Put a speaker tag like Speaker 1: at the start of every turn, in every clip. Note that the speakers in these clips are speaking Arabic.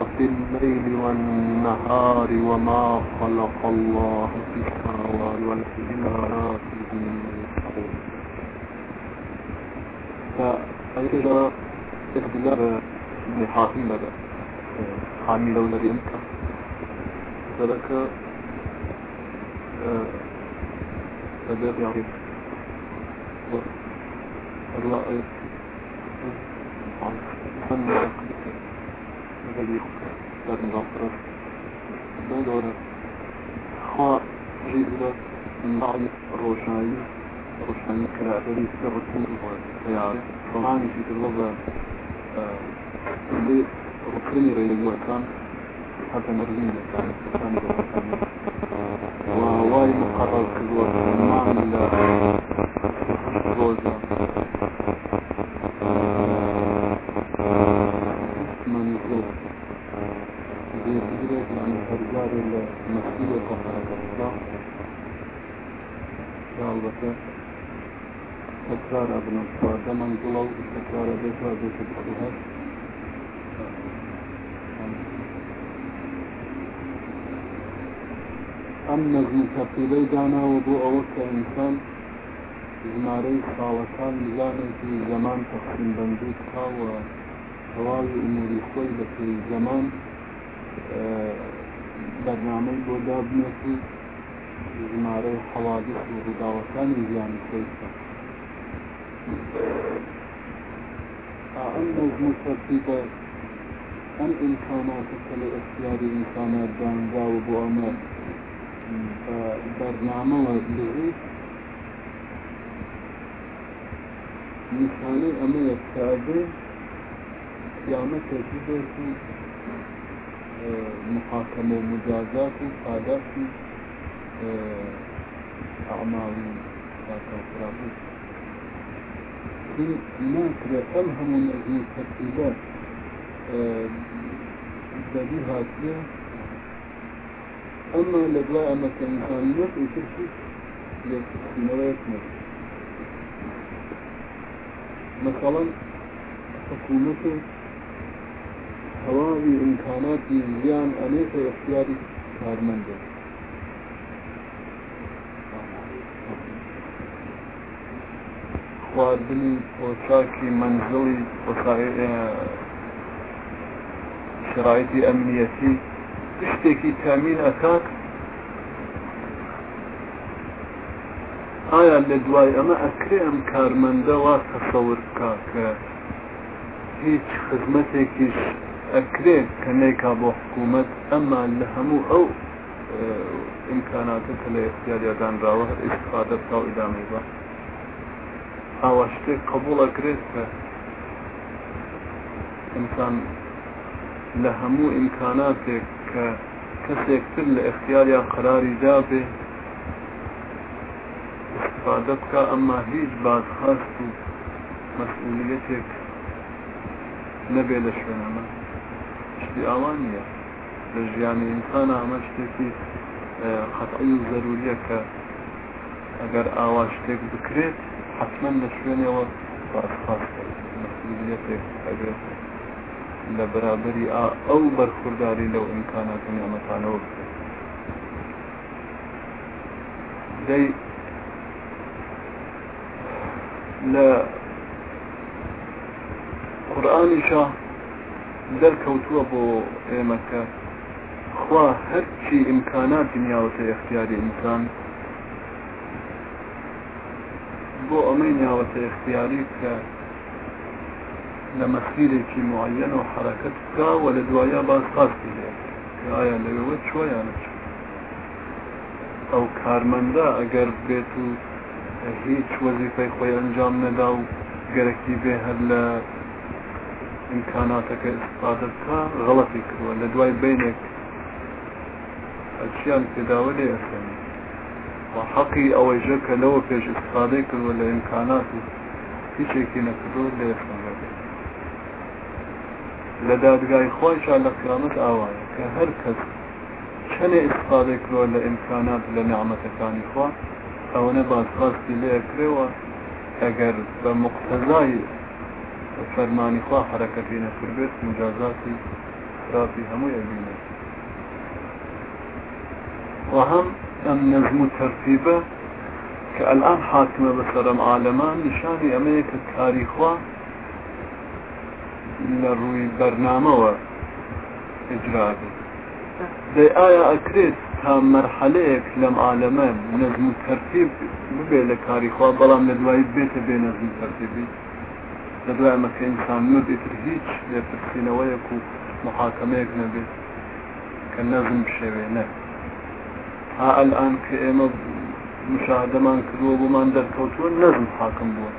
Speaker 1: في الليل والنهار وما خلق الله في السماوات والأرض فأيضا اختلاف ابن حاتم لدى حامل الذي أنت ذلك أداء يعني الرأي عن لكن غفرت بدور خاء جيدة من بعض الروشاني الروشاني كراتبي سرطين يعني روحاني في اللغة اللي ركني ريلي كان حتى مرزين كان كان روشاني وواي مقرر كذوة معنى روزا المسؤولة عن الإصلاح البته تكرار ابن الصاد من طلو تكرار بيتها بيت بخوها ئەم نەزمی تەفیلەی داناوە بۆ ئەوە کە ئینسان ژمارەی ساڵەکان بزانێتی زەمان تەقسیم بەندی بکاوە تەواوی ئوموری خۆی بە پێی زەمان بەرنامەی بۆ دابنێت و ژمارەی حەوادث و ڕووداوەکانی ژیانی خۆیکە ئەم نەزم و تەرتیبە ئەم ئیمکاناتەکە لە ئەختیاری ئینسانات دانراوە بۆ ئەمە بەرنامەوە لغیت نیشانەی ئەمەیە کابێ قیامەتێکی بێت محاكمة ومجازات وقادات أعمال وكافرات في ناكرة ألهم من الترتيبات بديها فيها أما لدواء أما كإنسانيات وكرشي لنواتنا مثلا حكومته هواوی امکاناتی زیان ئەنێکە اختیاری کارمەندە. خواردنی پۆشاکی منزڵی شرایەتی ئەمنیەتی شتێکی تامین ئەکات. ئایا لە دوای ئەمە ئەکرێ ئەم کارمەندە وا تەسەور بکە کە هیچ خزمەتێکیش ئەکرێت کە نێکا بۆ حکوومەت ئەمما لە هەموو ئەو ئیمکاناتە کە لە اختیاریادانراوە استفادە بکە و ئیدامی بە. ئاوا شتێک قبول ئەکرێت کە ئینسان لە هەموو ئیمکاناتێک کە کەسێکتر لە اختیاریان قراری دابێ استفادە بکە ئەمما هیچ بازخواست و مەسئولیتێک نەبێ لە شوێنەمە شتی ئاوان نییە لە ژیانی ئینسان ئەمە شتێکی قەتعی و زەروریە کە ئەگەر ئاوا شتێک بکرێت حتمما لە شوێنەوە ئەبێت لە بەرابری ئەو بەرخورداری لەو ئیمکاناتنی ئەمەتانەوە بکرێت. دەی لە قورآانیشە دەرکەوتووە بۆ ئێمەکە خوا هەرچی ئیمکاناتی نیاوەتە اختیاری ئینسان بۆ ئەمەی نیاوەتە اختیاری کە لە مەسیرێکی معەن و حرەکەت بکە و لە دوایە باز خاستی لێ ئایا لەوێوە چۆیانە؟ چ ئەو کارمەندە ئەگەر بێت و هیچ وەزیفەی خۆی ئەنجام نەدا و گەرەکی بێ هەر لە ئیمکاناتەکە استفادە بکە غەڵەتی کردوە لە دوای بینێک ئەچیان پێداوە لێ ئەسێنی حەقی ئەوەیژە کە لەوە پێش استفادەی کردوە لە ئیمکانات و هیچێکی نەکردو لێ ئەسێنێت لە قیامەت ئاوایە کە هەر کەس چەنێ استفادەی کردوە لە ئیمکانات لە نعمەتەکانی خوا ئەوەنە بازخواستی لێکرێەوە ئەگەر بە فەرمانی خوا حرەکەتی نەکردێت مجازاتی اطرافی هەموو ئەبینێ وهم ئەم نەزم و تەرتیبە کە ئەلان حاکمە بەسەرم عالەمان نیشانی ئەمەیە کە کاریخوا لە ڕووی بەرنامەوە ئجرابێت دەی ئایا ئەکرێت تا مەرحەلەیەک لەم عالەمە نەزم و تەرتیب ببێ لە کاریخوا بەڵام لە دوایی بێتە بێ نەزم تەرتیبی لە دوای مەکە ئینسان مردێتر هیچ لێپرسینەوەیەک و محاکەمەیەک نەبێت کە نەزم بشێوێ نە ها ئەلان کە ئێمە مشاهدەمان کردووە بۆمان دەرکەوتووە نەزم حاکم بووە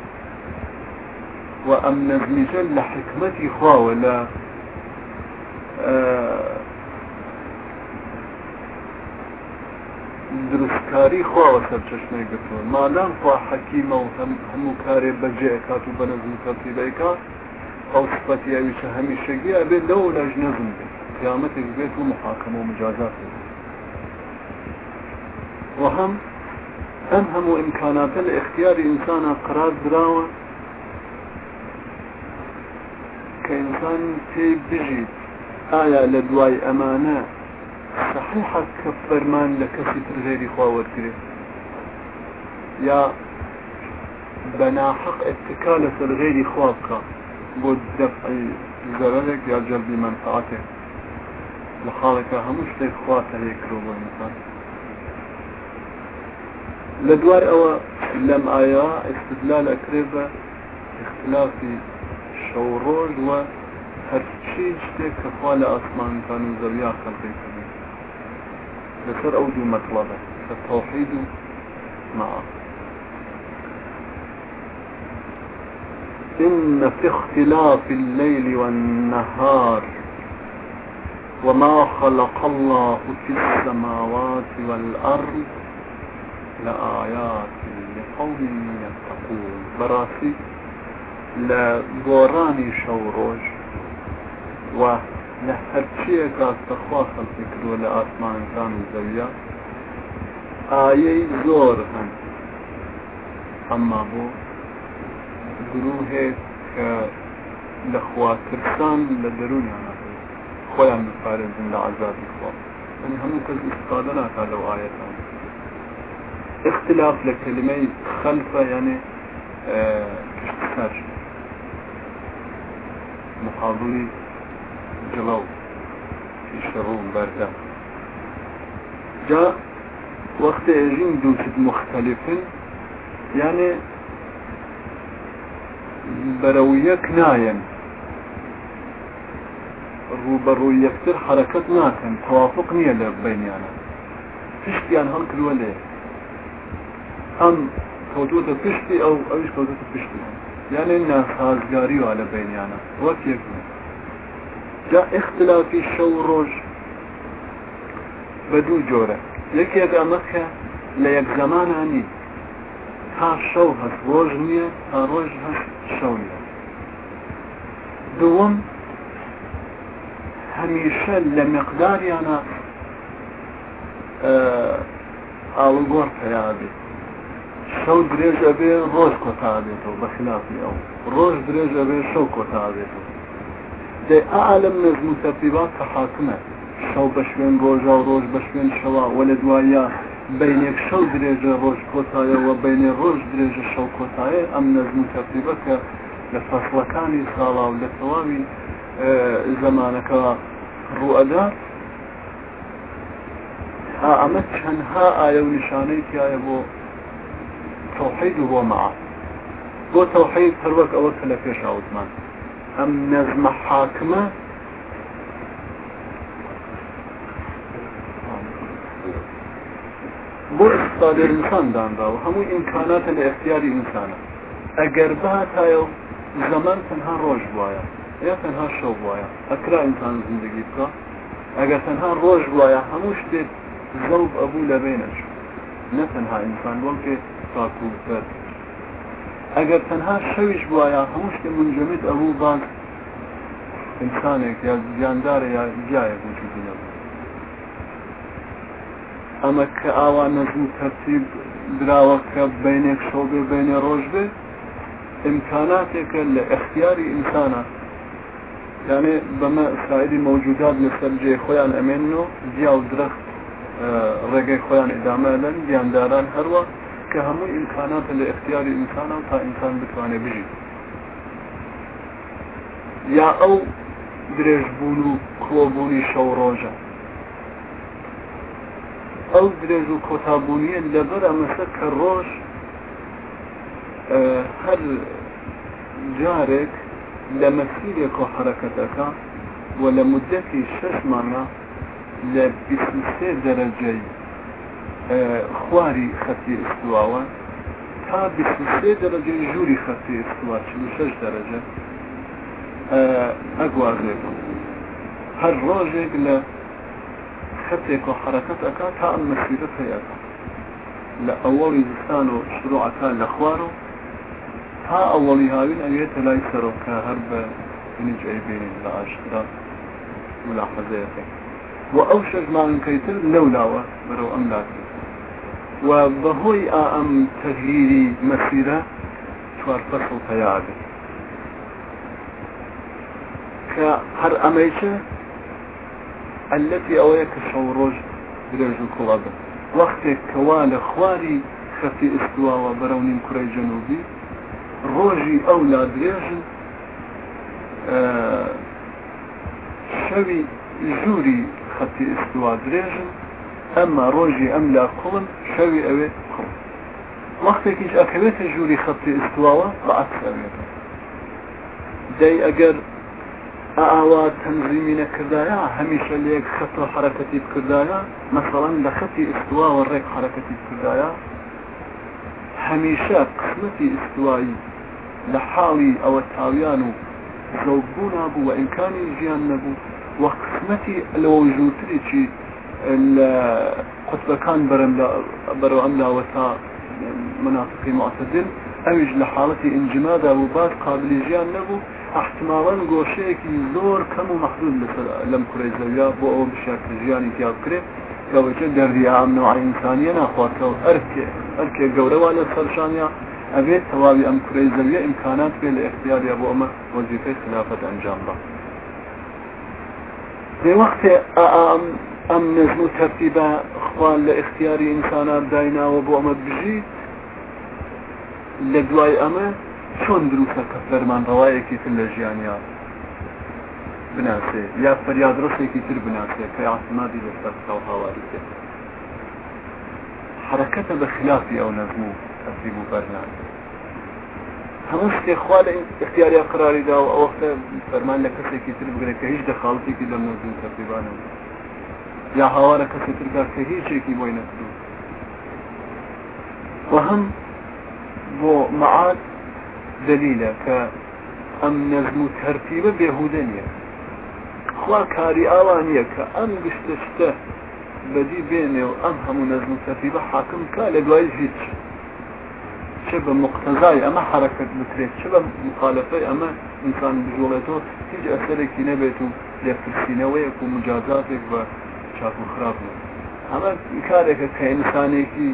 Speaker 1: و ئەم نەزمیجە لە حکمەتی خواوە لە دروستکاری خواوە سەر چشمەی گرتووە. مادام خوا حەکیمە و هەموو کارێ بەجێ کات و بەنەزم تەرتیبەیکا ئەو سپەتی ئەویشە هەمیشەگی ئەبێت لەو لەژ نەزم بێت قیامەتێک بێت و محاکەمە و مجازات وهم ئەم هەموو ئیمکاناتە لە اختیاری ئینسانە قرار دراوە کە ئینسان پێی بژیت. ئایا لە دوای ئەمانە صحيحة كفرمان لكسي ترغيري خواور كري يا بنا حق اتكالة الغيري خوابك بود دفع زررك يا جلب منفعته. لخالك هموش تيك خواته يكرو مثلا لدواي أو لم آيا استدلال اكريبا اختلاف شوروج و هرچی شتێک کە خوا لە ئاسمانتان و زەویا خەڵقی کردی لەسەر ئەو دوو مەطلبە کە تەوحید و معا إن في اختلاف الليل والنهار وما خلق الله في السماوات والأرض لآيات لقوم يتقون. براسي لغوراني شوروج و لە هەرچیەکە سەخوا خەڵکی کردووە لە ئاسمانەکان و زەویە ئایەی زۆر هەن ئەمما بۆ گرروهێک کە لە خواترسان لە دەرونیان خۆیان بپارێزن لە عذابی خوا يعني هەموو کەس استفادە ناکات لەو ئاەتان اختلاف لكلمة خلف يعني آه جڵەو پیشڕوم بەردە. جا وەختە ئێژین دووشت مختلفن یانێ بەرەو یەک نایەن ڕوبەڕوو یەکتر حرەکەت ناکەن تەوافق نییە لە بینیانە. پشتیان هەڵ کردوە لێ. ئەم کەوتوتە پشتی ئەو ئەوش کەوتە پشتی. یانێ ناسازگاری وە لە بینیانە. وەک یەک نیە جا اختلافی شەو ڕۆژ بە دوو جۆرە. یەکێک ئەمەکە لە یەک زمانانی تا شەو هەست ڕۆژ نییە تا ڕۆژ هەست شەو نیە دووەم هەمیشە لە مقداریانە ئاڵگۆر پیاابێت شەو درێژە بێ ڕۆژ کۆتا بێتەوە بە خلافی ئەو. ڕۆژ درێژە بێ شەو کۆتا بێتەوە. دەی ئالم تەرتیبات کە حاکمە. شەو بە شوێن ڕۆژە و ڕۆژ بە شوێن شەوە وە لە دوایە بینێک شەو درێژە ڕۆژ کۆتایەوە بینێ ڕۆژ درێژە شەو کۆتایە ئەم نەزم و تەرتیبە کە لە فەسڵەکانی ساڵا و لە تەواوی زمانەکە ڕوئەدا ئەمە چەندها ئاە و نیشانەی تایە بۆ تەوحید و بۆ مەعا بۆ تەوحید هەروەک ئەوە کە لە پێش ئاوتمان. ئەم نەزمە حاکمە. بۆ ئستادر ئینسان دانرا و هەموو ئیمکاناتە لە اختیاری ئینسانە ئەگەر باتایە زەمان تەنها ڕۆژ وایە یا تەنها شەو وایە. ئەکرا ئینسان زندگی بکە. ئەگەر تەنها ڕۆژ وایە هەموو شتێک زەوب ئەبوو لە بینەش نە تەنها ئینسان وەڵکێ تاکو بەر ئەگەر تەنها شەویش وایە هەموو شتێ منجەمت ئەبوو بان ئینسانێک یا زیاندارە یا جایە وجودە ئەمە کە ئاوا نەزم تەرتیب دراوە کە بینێک شەو بێ بینێ ڕۆژ بێ ئیمکاناتێکە لە اختیاری ئینسانە. يعني بما سائری موجودات لەسەر جێ خۆیان ئەمێنەوە جیا و درەخت ڕێگەی خۆیان ئدامەلەن دیانداران هەروە. کە هەموو ئیمکاناتە لە اختیاری ئینسانان تا ئینسان بتوانێت بژی یا ئەو درێژبوون و کۆبوونی شەو ڕۆژە. ئەو درێژ و کۆتابوونیە لەبەر ئەمەسە کە ڕۆژ هەر جارێک لە مەسیرێک و حرەکەتەکە و لە مدەتی شەشمانە لە سێ دەرەجەی خواری خەتی ئستواوە تا سێ دەرەجەی ژووری خەتی ئستوا شش دەرەجە. ئەگوازێت هەر ڕۆژێک لە خەتێک و حرەکەت ئەکا تا ئەم مەسیرە لە ئەوەڵی زستان و شروعەکە لە خوار و تا ئەوەڵی هاوین ئەوێتە لای سەرۆکە هەر بە ئەیبێنین لە ئاشکرا ملاحەزەیەەکە و ئەو شەش ماڵنکەیتر لەولاوە بەرەو ئەم لاکرد و بەهۆی ئەم تەغیری مەسیرە چوار فەسڵ پەیاگرت کە هەر ئەمەیچە التي ئەوەیە کە شەو ڕۆژ درێژ و کوڵە خواری خەتی ئستواوە بەرەو نیم کوڕی جەنوبی ئەمما ڕۆژی ئەم لا کوڵن شەوی ئەوێ کوڵ. وەختێکیش ئەکەوێتە ژووری خەتی ئستواوە بە ئەکسەوێت دەی ئەگەر ئاوا تەنزیمی نەکردایە هەمیشە لێک خەت و حرەکەتی بکردایە مەسەڵەن لە خەتی ئستوا و ڕێک حرەکەتی بکردایە هەمیشە قسمەتی ئستوایی لە حاڵی ئەوە تاویان و زەوبوو نبوو و ئینکانی ژیان نەبوو و قسمەتی لەوە ژووترێکی قوتبەکان بەرەو ئەم لاوە تا منافقی معتدل. ئەویش لە حاڵەتی ئنجمادا بوو باز قابلی ژیان نەبوو احتمالا گۆشەیەکی زۆر کەم و مەحدود لەم کوڕی زەویا بۆ ئەوە بشارکە ژیانی تیا بکرێت کەوەچە دەردی ئامنەوە ئینسانیە ناخواتەوە ئەرکێ ئەرکێ گەورەوە لە سەرشانیا ئەبێت تەواوی ئەم کوڕی زەویە ئیمکانات بێ لە اختیاریا بۆ ئەمە وەزیفەی خلافەت ئەنجام بە دێ وەختێ ئەم نەزم و تەرتیبە خوان لە اختیاری ئینسانات دایناوە بۆ ئەمە بژیت لە دوای ئەمە چۆن دروستە کە فەرمان ڕەوایەکی تر لە ژیانیا بناسێ یا فەریادڕستێکی تر بناسێ کە ئاسمادی لەسەر هاواری تێ حرەکەتە بە خلافی ئەو نەزم و تەسیب و بەرنان هەموو شتێخوا لە اختیاریا قراریدا و ئەوەختە فەرمان لە کەسێکی تر بگرێت کە هیچ دەخاڵتێکی لەم نەزم تەرتیبانە. یا هاوارە کەسی ترگار کە هیچێکی بۆی نەکردو. و هەم بۆ معاد دلیلە کە ئەم نەزم و تەرتیبە بێهودە نیە خوا کاری ئاوان نییە کە ئەم گشتە شتە بەدی بێنێ و ئەم هەموو نەزم و تەرتیبە حاکم کا لە دوای هیچ چه بە مقتەزای ئەمە حرەکەت بکرێت چه بە مخالفەی ئەمە ئینسان بژۆڵێتەوە هیچ ئەسەرێکی نەبێت و لێفرسینەوەیەک و مجازاتێک بە چاپ و خراپ ئەمە کارێکە کە ئینسانێکی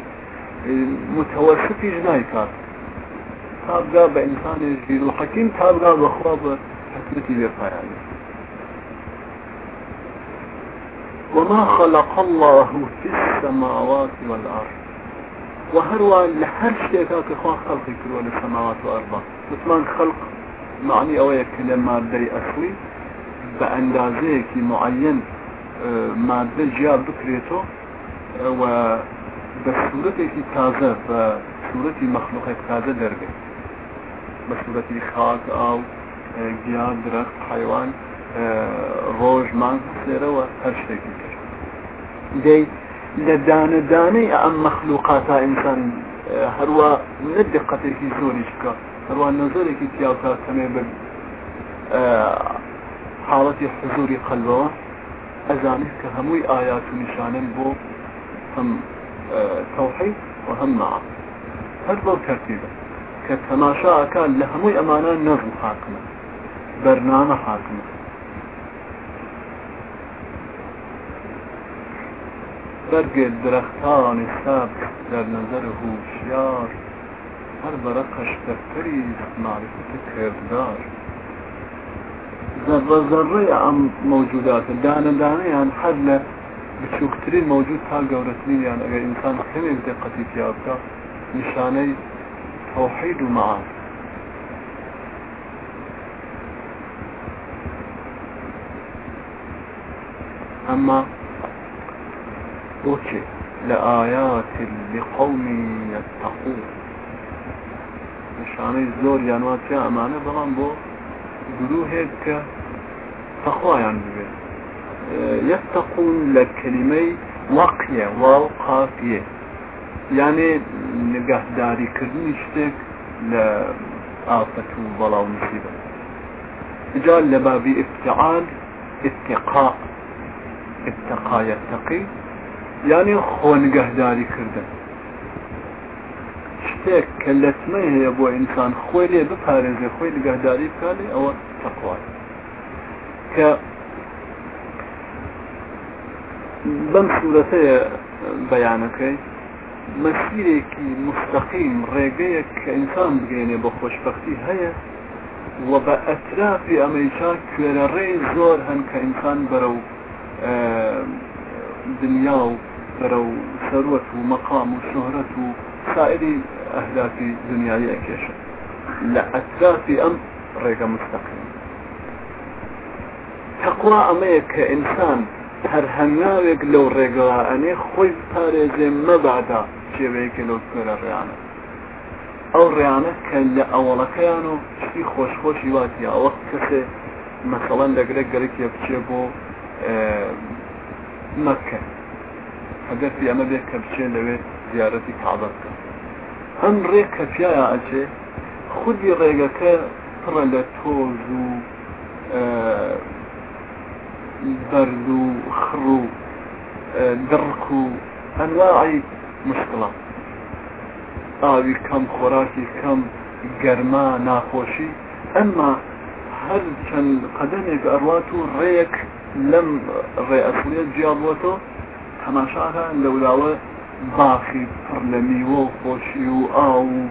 Speaker 1: متوسطیش نایکات تابگا بە ئینسانی ژیر و حەکیم تابگا بەخوا بە حکمەتی بێپایانی وما خلق الله في السماوات والأرض. وهروا لحر شتێکا کە خوا خەڵقی کردوە لە سەماوات و ئەربا متمان خەڵق معنی ئەوەیە کە لە مادە جیا بکرێتەوە و بە سوورەتێکی تازە بە سوورەتی مەخلوقێک تازە دەرگێت. بە سوورەتی خاک ئاو گیان درەخت حیوان ڕۆژمان سێرەوە هەر شتێکی کرد دەی لە دانەدانەی ئەم مەخلوقاتا ئینسان هەروە نەدقەتێکی زۆریش بکە هەروە نەزۆرێکی تیاوتا کەمێ بن حاڵەتی حزوری قەلبەوە. ئەزانێت کە هەمووی ئايات و نیشانن بۆ هەم تەوحید و هەم مع هەر بەو تەرتیبە کە تەماشاکان لە هەمووی ئەمانە نەزم حاکمە بەرنامە حاکمە بەرگێ درەختانی ساب دەرنەزەر هوشیار. هەر بەرە قەشتەکەری معرفەت کردار. ذرة ذرة أم موجودات؟ دانا دانا يعني حد بچووکترین موجود تا گەورەترین یان ئەگەر ئینسان کەمێک دقەتی پیا بکە نیشانەی تەوحید أما أوكي لآيات لقوم يتقون نشانەی زۆر یانواتیا ئەمانە بەڵام گروهێک کە تەخوایان ببێت يتقون لكلمي وقية واو قافية يعني نقه داري كردني شتك لآفة وبلا ومصيبة جاء لبابي افتعال اتقاء اتقى يتقي يعني نقه داري كردن شتێک کە لەتمە هەیە بۆ ئینسان خۆی لێ بپارێزێ خۆی لەگەهداری بکالێ ئەوە تەقوای. کە بەم سوورەتەیە بەیانەکەی مەسیرێکی مستەقیم ڕێگەیە کە ئینسان بگەێنێ بە خۆشببختی هەیە و بە ئەترافی ئەمریکا کوێرە ڕێ زۆر هەن کە ئینسان و و و و ئەهدافی دنیای ئەکێشە. لە ئەترافی ئەم ڕێگە مستەقیم. تەقوا ئەمەیە کە ئینسان هەر هەنگاوێک لەو ڕێگەڵا ئەنێ خۆی پارێزێ مەبادا شێوەیەکە لەو سۆرە ڕیانە ئەو ڕیانە کە لە ئەوڵەکەیان و شتی خۆشخۆشی واتی ئەوە کەسێ مەسەڵەن لەگرێک گەرەێکی بچێ بۆ مەکە. ئەگەر ئەمە بێت کە بچێن لەوێت زیارەتی کابە بکە ئەم ڕێک کە پیاە ئەچێ خودی ڕێگەکە پڕە لە تۆز و بەرد و خڕ و دڕک و ئەنواعی مشکڵات ئاوی کەم خۆراکی کەم گەرما ناخۆشی. ئەمما هەر چەند قەدەمێک ئەڕوات و ڕێک لەم ڕێ ئەسوێت جیابووەتەوە تەماشاکە لەولاوە باخی پڕ لە میوە و خۆشی و ئاو و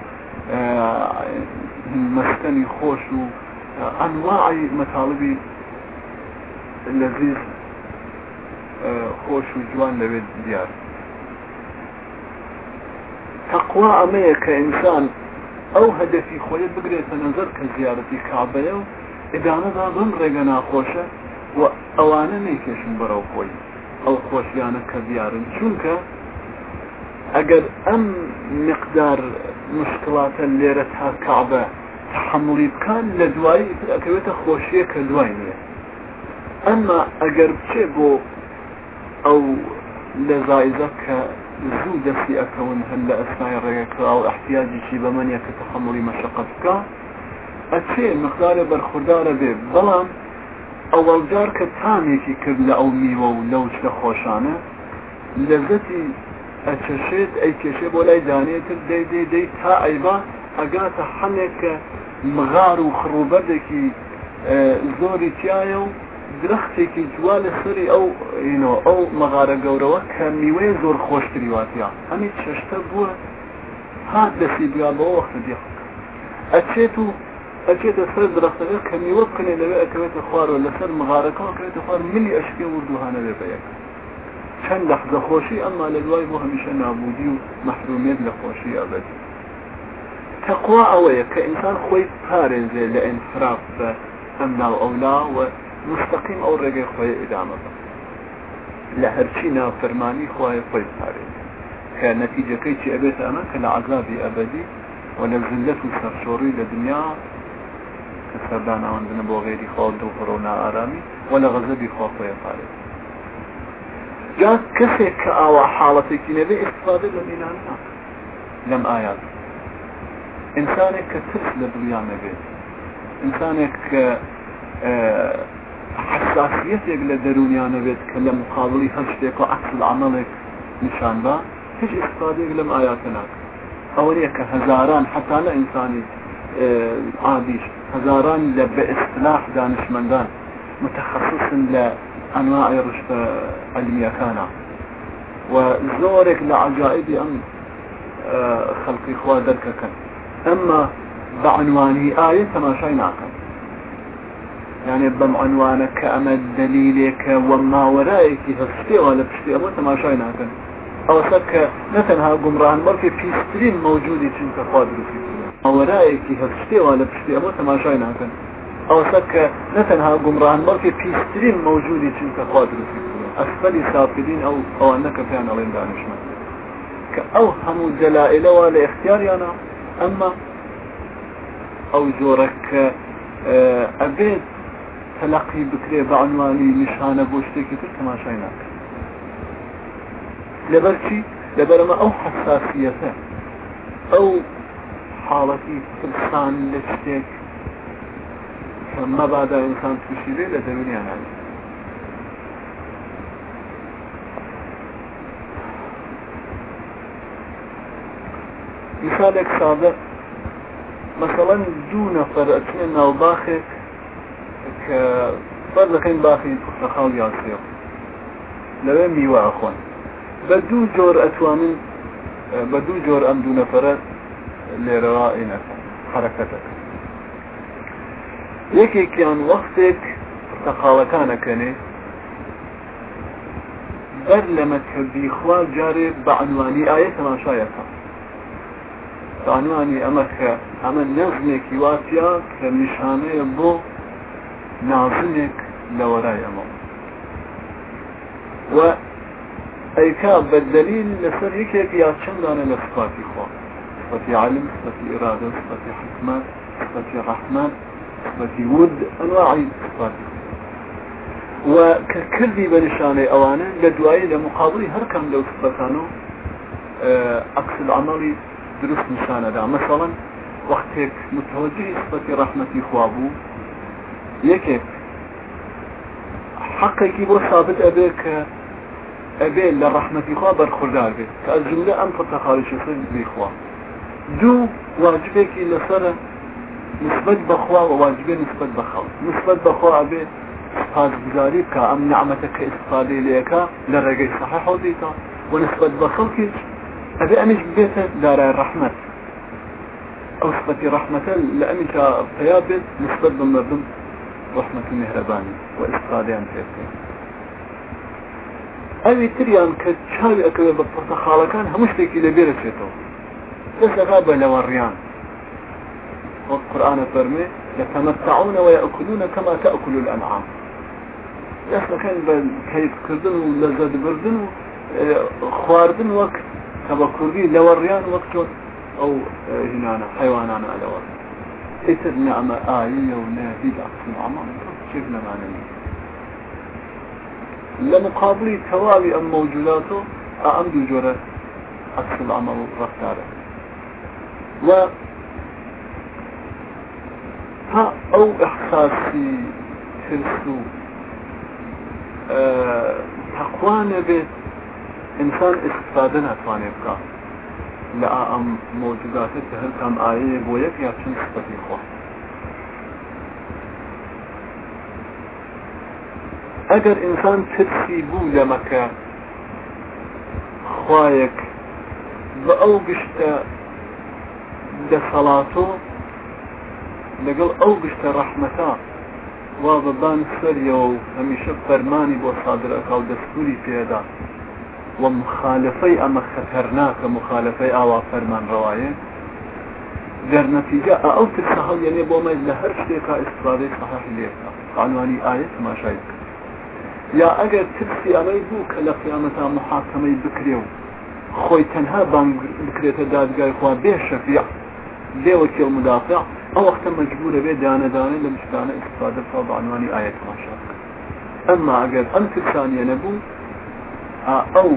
Speaker 1: مەستنی خۆش و ئەنواعی مەتاڵبی لەزیز خۆش و جوان لەوێت دیار. تەقوا ئەمەیە کە ئینسان ئەو هەدەفی خۆی بگرێتە نظر کە زیارەتی کابەیە و ئدانەدا بم ڕێگە ناخۆشە و ئەوانە نەیکێشن بەرەو خۆی. ئەو خۆشیانە کە دیارن. چونکە ئەگەر ئەم مقدار مشکلاتە لێرە تا کابە تحملی بکان لە دوایی ئەکەوێتە خۆشیە کە دوای نییە. ئەمما ئەگەر بچێ بۆ ئەو لە زایزە کە زوو دەستی ئەکەون هەن لە ئەسنای ڕێگەکە و احتیاجیشی بە منە کە تحملی مەشقت بکە ئەچێ مقدارە بەرخوردارە بێ. بەڵام ئەوەڵجار کە تامێکی کرد لە ئەو میوە و لەو لە خۆشانە لەزەتی ئەچەشێت ئەی کێشێ بۆ لای دانێتر دەی دەی دەی تا ئەیبا ئەگاتە حەنێکە مغار و خڕوبەردێکی زۆری تایە و درختێکی جووا لە سری ئەو ئەو مەغارە گەورەوە کە میوەیە زۆر خۆشتری واتیا. هەمی چشتە بووە هات دەستی بیا بەوە وەختە دی ئەچێت و ئەچێتە سەر درختەکە کە میوە بکەنێ لەوێ ئەکەوێتە خوارەوە لەسەر مغارەکەەوە کەوێتە خوار ملی ئەشکی وردوهانە بێ بەیەک. چەند لەحزە خۆشی ئەمما لە دوای بۆ نابودی و مەحرومێت لە خۆشی ئەبدی تەقوا ئەوەیە کە ئینسان خۆی پارێزێ لە ئینفراف ئەولا و مستقیم ئەو ڕێگەی خۆی ئدامە بە لە هەرچی نافەرمانی خۆی خۆی پارێت کە نەتیجەکەی چی ئەبێت ئەمە کە لە ئەبدی و لە و سەرشۆڕی لە دنیا. کە سەرداناوەندنە بۆ غێری خۆ دڵخڕ و نائارامی و لە غەزەبی خۆ خۆی جا کەسێک کە ئاوا حاڵەتێکی نەبێ استفاده لە مینان لەم ئايات ئینسانێک کە ترس لە دڵیان نەبێت ئینسانێک کە حساسیتێک لە دەرونیانە بێت کە لە مقابلی هەر شتێک و عکس عملێک نیشان با هیچ استفادێک لەم ئاياتە ناکە ئەوە نیە کە هەزاران حتا لە ئینسانی بە ئەنواع ڕشتە ئەلمیەکانە و زۆرێک لە عجائبی ئەم خەڵقی خوا دەرکەکەن ئەمما بەعنوانی ئاە تەماشای ناکەن يعني بم عنوانك كأما دليلك وما ورائك هستي ولا بشتي أما تماشاي ناكن أو سك نتنها قمران مركي في سترين موجودي چنك قادر في ما ورائك هستي ولا بشتي أما تماشاي أو سك نتنها قمران مركي في سترين موجودي چنك قادر في أسفل سافلين أو أو أنك فينا لين دانشمان كأو هم دلائل ولا اختيار أنا أما أو جورك أبيت تلقي بكري بعنواني نشانه بوشتێکی تر تەماشای ناکە لەبەرچی لەبەرمە ئەو حساسیەتە ئەو حاڵەتی ترسان لە شتێک مەبادا ئینسان تووشی بێ لە دەرونیان مثالێک سادە مثلا دوو نەفەر ئەچێن ناوباخێک کە فەر دەکەین باخی پرتەخاڵ یان سێو لەوێ میوە ئەخۆن بە دوو جۆر ئەتوانن بە دوو جۆر ئەم دوو نەفرە لێرەوە ئینەکەن حرەکەتەکە یەکێکیان وەختێک پرتەخاڵەکانەکەنێ بەر لە مەتحبی خوا جارێ بە عنوانی ئاەت تەماشایەکە. عنوانی ئەمە کە ئەمە نەزمێکی واتیا کە نیشانەیە بۆ نازنێک لەوەرای ئەمە. و ئەیکا بەدەلیل لەسەر یەکێک یا چەندانە لە سپاتی خوا. سپەتی علم سپەتی ئرادە سپەتی حکمت سپەتی ڕحمان سپەتی ود ئەنواعی سپاتی و کە کردی بە نیشانەی ئەوانە لە دوایی لە مقابلی هەرکەم لەو سپەتان و عکس العملی درست نیشانەدا مثلا وەختێک متوجهی سپەتی ڕحمەتی خوا بوو یەکێک حقێکی بۆ ثابت ئەبێ لە ڕحمەتی خوا بەرخوردار بێت کە ئەجملە ئەم پرتەخاڵشی بیخوا دوو واجبێکی لەسرە نسبت بەخوا و واجبێ نسبت بەخەڵ نسبت بەخوا ئەبێ پاسگزاری کە ئەم نعمەتە کە ئستفادەی لەکە لە ڕێگەی سەحە حوزیتا و نسبت بێتە دارای ڕحمەت ئەو سبەتی ڕحمەتە لە ئەمیشا پیا بێت نسبت بە مردم رحمة مهرباني وإسقاديان تيكين ئەوی تریان کە چاوی ئەکەوێت بە پرتەخاڵەکان هەموو شتێکی لەبێرە چێتەوە دەستەکە قورآانە فەرمێ يتمتعون ويأكلون كما تأكل الأنعام. دەستەکەن بە کەیفکردن و لەزەت بردن و خواردن وەک کە بە کوردی لەوەڕیان وەک چۆن ئەو هینانە حیوانانە لەوەڕ ئیتر نعمە ئاية وناهي عكس العمل شيء معنوي لمقابل توابي أم موجوداته أم دو جورة عكس العمل رفتاره. ها أو إحساسي ترسو أه تقوانه بيت. إنسان استفادة نتواني بكاه لە ئەم مۆجوداتە کە هەرکەم ئاەیە بۆ یەک یا چەند سپەتی خۆ ئەگەر ئینسان ترسی بوو لەمەکە خوایەک بە ئەو گشتە دەسەڵاتۆ لەگەڵ ئەو گشتە ڕەحمەتا وا بەبان سەریەوە و هەمیشە فەرمانی بۆ سادرەکە و دەستوری پێدا. و مخالفەی ئەمە خەتەرناکە مخالفەی ئاوا فەرمان ڕواایە دەرنەتیجە ئەو ترسە هەڵ یەنێ بۆ مەز لە هەر شتێکا ئستفادەی سەحەح لێکە قانوانی ئاەت ماشای یا ئەگەر ترسی ئەمەی بوو کە لە قیامەتا محاکەمەی بکرێ و خۆی تەنها بانگ بکرێتە دادگای خوا بێ شەفیع لێوەکیل مدافع أو وقت مجبورة بيه دانا دانا لمشتانة استفادة فوض عنواني آية ما شايك اما اگر انت ثانية نبو أو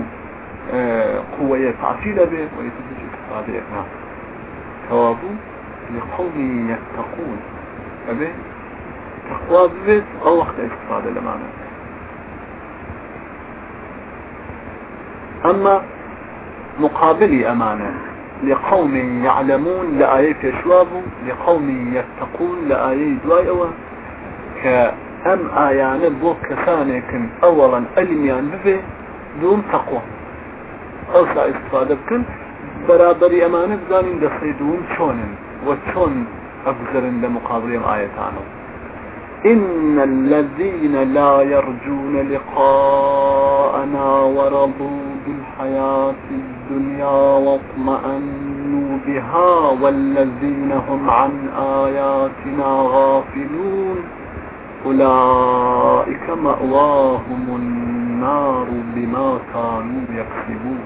Speaker 1: قوة تعطيل به ويتبجي استفادة إقناع ثوابه لقوم يتقون أبي تقوى بيت أو وقت استفادة لمعنى أما مقابلي أمانة. لقوم يعلمون لآية يشوابوا لقوم يتقون لآية دوايوة كأم آيان بو كسانكم أولا ألميان ببه دوم تقوى. بەرابەری ئەمانە بزانین دەستەی دوون چۆنن وە چۆن ئەگوزەرن لە مقابلیم ئاەتانەوە إن الذين لا يرجون لقاءنا ورضوا بالحياة الدنيا واطمأنوا بها والذين هم عن آياتنا غافلون. أولئك مأواهم النار بما كانوا يكسبون.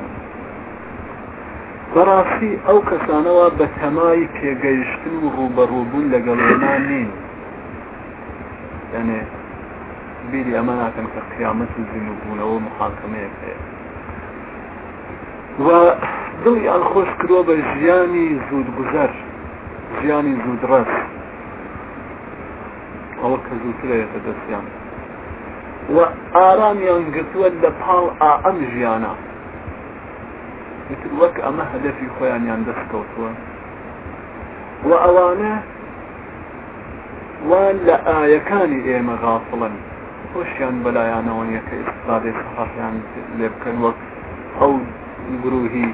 Speaker 1: بەڕاستی ئەو کەسانەوە بە تەمای پێگەیشتن و ڕوبەڕووبوون لەگەڵێنا نین یعنی بیری ئەمە ناکەن کە قیامەت و و دڵیان خۆش کردوە بە ژیانی زود گوزەر ژیانی زود ڕست ئەوە کە زووترەیەتە دەستیان. و ئارامیان گرتووە لە پاڵ ئەم ژیانە. وەک ئەمە هەدەفی خۆیانیان دەستکەوتووە. و ئەوانە وان لە ئاەکانی ئێمە غافڵن. خۆشیان بەلایانەوە یەکە ئستادی سەحافیان لێ بکەن وەک ئەو گروهی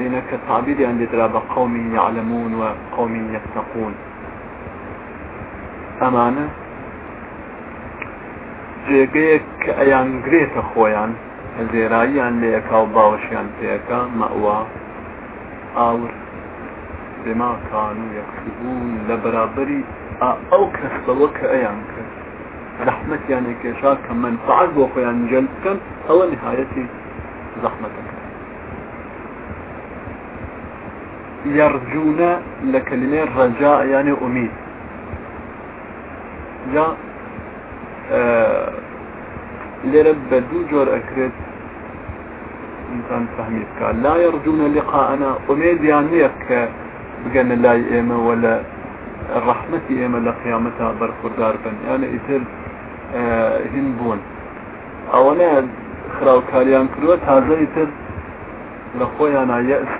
Speaker 1: إنك تعبيري عن درابة قوم يعلمون وقوم يتقون. ئەمانە جێگەیەک کە ئەیان گرێتە خۆیان زێراییان لێەکا و باوەشیان پێەکە مەوا ئاور بما كانوا يكسبون لبرابري ئەو کەس بەوە کە ئەیان کرد زەحمەتیان کێشا کە منفعات بۆ خۆیان جەل بکەن ئەوە نهایەتی زەحمەتەکە يرجون لكلمة رجاء يعني أميد. جا لێرە بە دوو ئینسان فهمی بکە لا يرجون لقاءنا. ئومێدیان نییە کە بگەنە لای ئێمە لە ڕحمەتی ئێمە لە قیامەتا بەرخوردار بن. یانە ئیتر هین بوون ئەوەنە خراوکاریان کردووە تازە ئیتر لە خۆیان یەس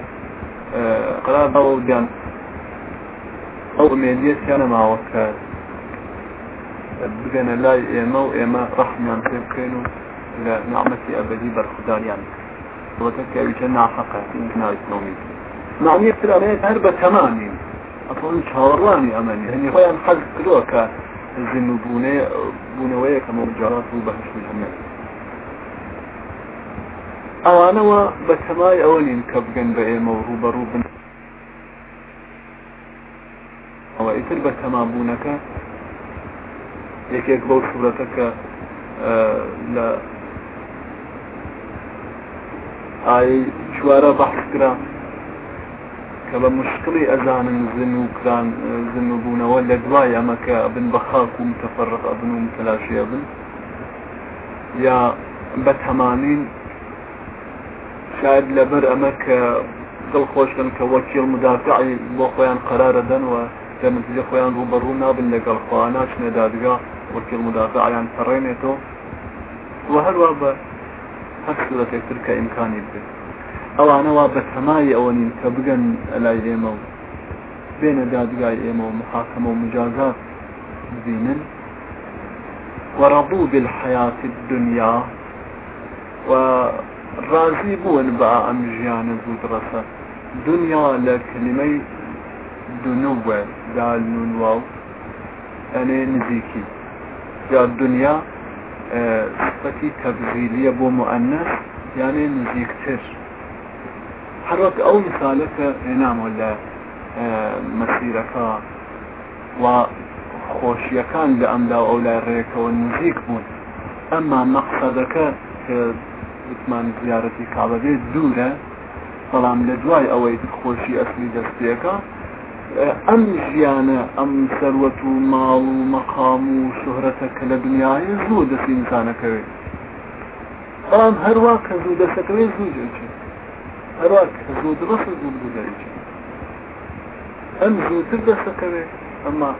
Speaker 1: قرار بەوە دیان. ئەو ئومێدیەتیانە ماوەکە بگەنە لای ئێمە و ئێمە ڕحمیان پێ بکەین و لە نعمەتی ئەبدی بەرخداریان. وەکە کەویچە ناحقە ناویت معنی ترانەیە هەر بە تەمامین ئەفۆن چاوەڕوانی ئەمەنی. هەنی خۆیان حەز کردووە کە زین و بوونێ بوونەوەیە کە مەجارات و بەهشت جەنەت ئەوانەوە بە تەمای ئەوە نین کە بگەن بە ئێمە و ڕوبەڕوو بن. ئەوە ئیتر بە تەمابوونەکە. یەکێک بەو سوورەتە کە لە ئای چوارە بەحسکرا کە بە مشکلی ئەزانن زن و کران زن و بوونەوە لە دوای ئەمەکە بن بە خاک و متەفرق ئەبن و متلاشیە بن یا بە تەمانین شاید لەبەر ئەمە کە دڵ خۆشن کە وەکیل مدافعی بۆ خۆیان قرارە دەنوە لە نتیجە خۆیان ڕوبەڕوو نابن لەگەڵ خوا ناچنە دادگا وەکیل مدافعیان پەڕێنێتەوە و هەروە بە هەر سوورەتێکتر کە ئیمکانی بێت ئەوانەوە بە تەمای ئەوە نین کە بگەن لای ئێمە و بێنە دادگای ئێمە و محاکەمە و مجازات ببینن ورضوا بالحياة الدنيا ورازي بون أم جيانا زود رسا دنيا لكلمة دنوة دال نون واو. يعني نزيكي جا الدنيا صفتي تبذيلية بو مؤنث يعني نزيكتر حرك أو مثالك انام ولا مسيرك و خۆشیەکان لە ئەمدا ئەو لای ڕێکەوە نزیک بوون. ئەمما کە وتمان زیارەتی کابەبێت دوورە بەڵام لە دوای ئەوەی خۆشی ئەسلی دەستێکە ئەم ژیانە ئەم سەروەت و ماڵ و مەقام و شهرەتە کە لە دنیاە زوو دەستی ئینسانەکەوێت بەڵام هەروە کە زوو دەستەکەوێت زوو جێچێت هەروە کە زوو دڕست زوو بگوزاریچێت ئەم زووتر دەستەکەوێت ئەمما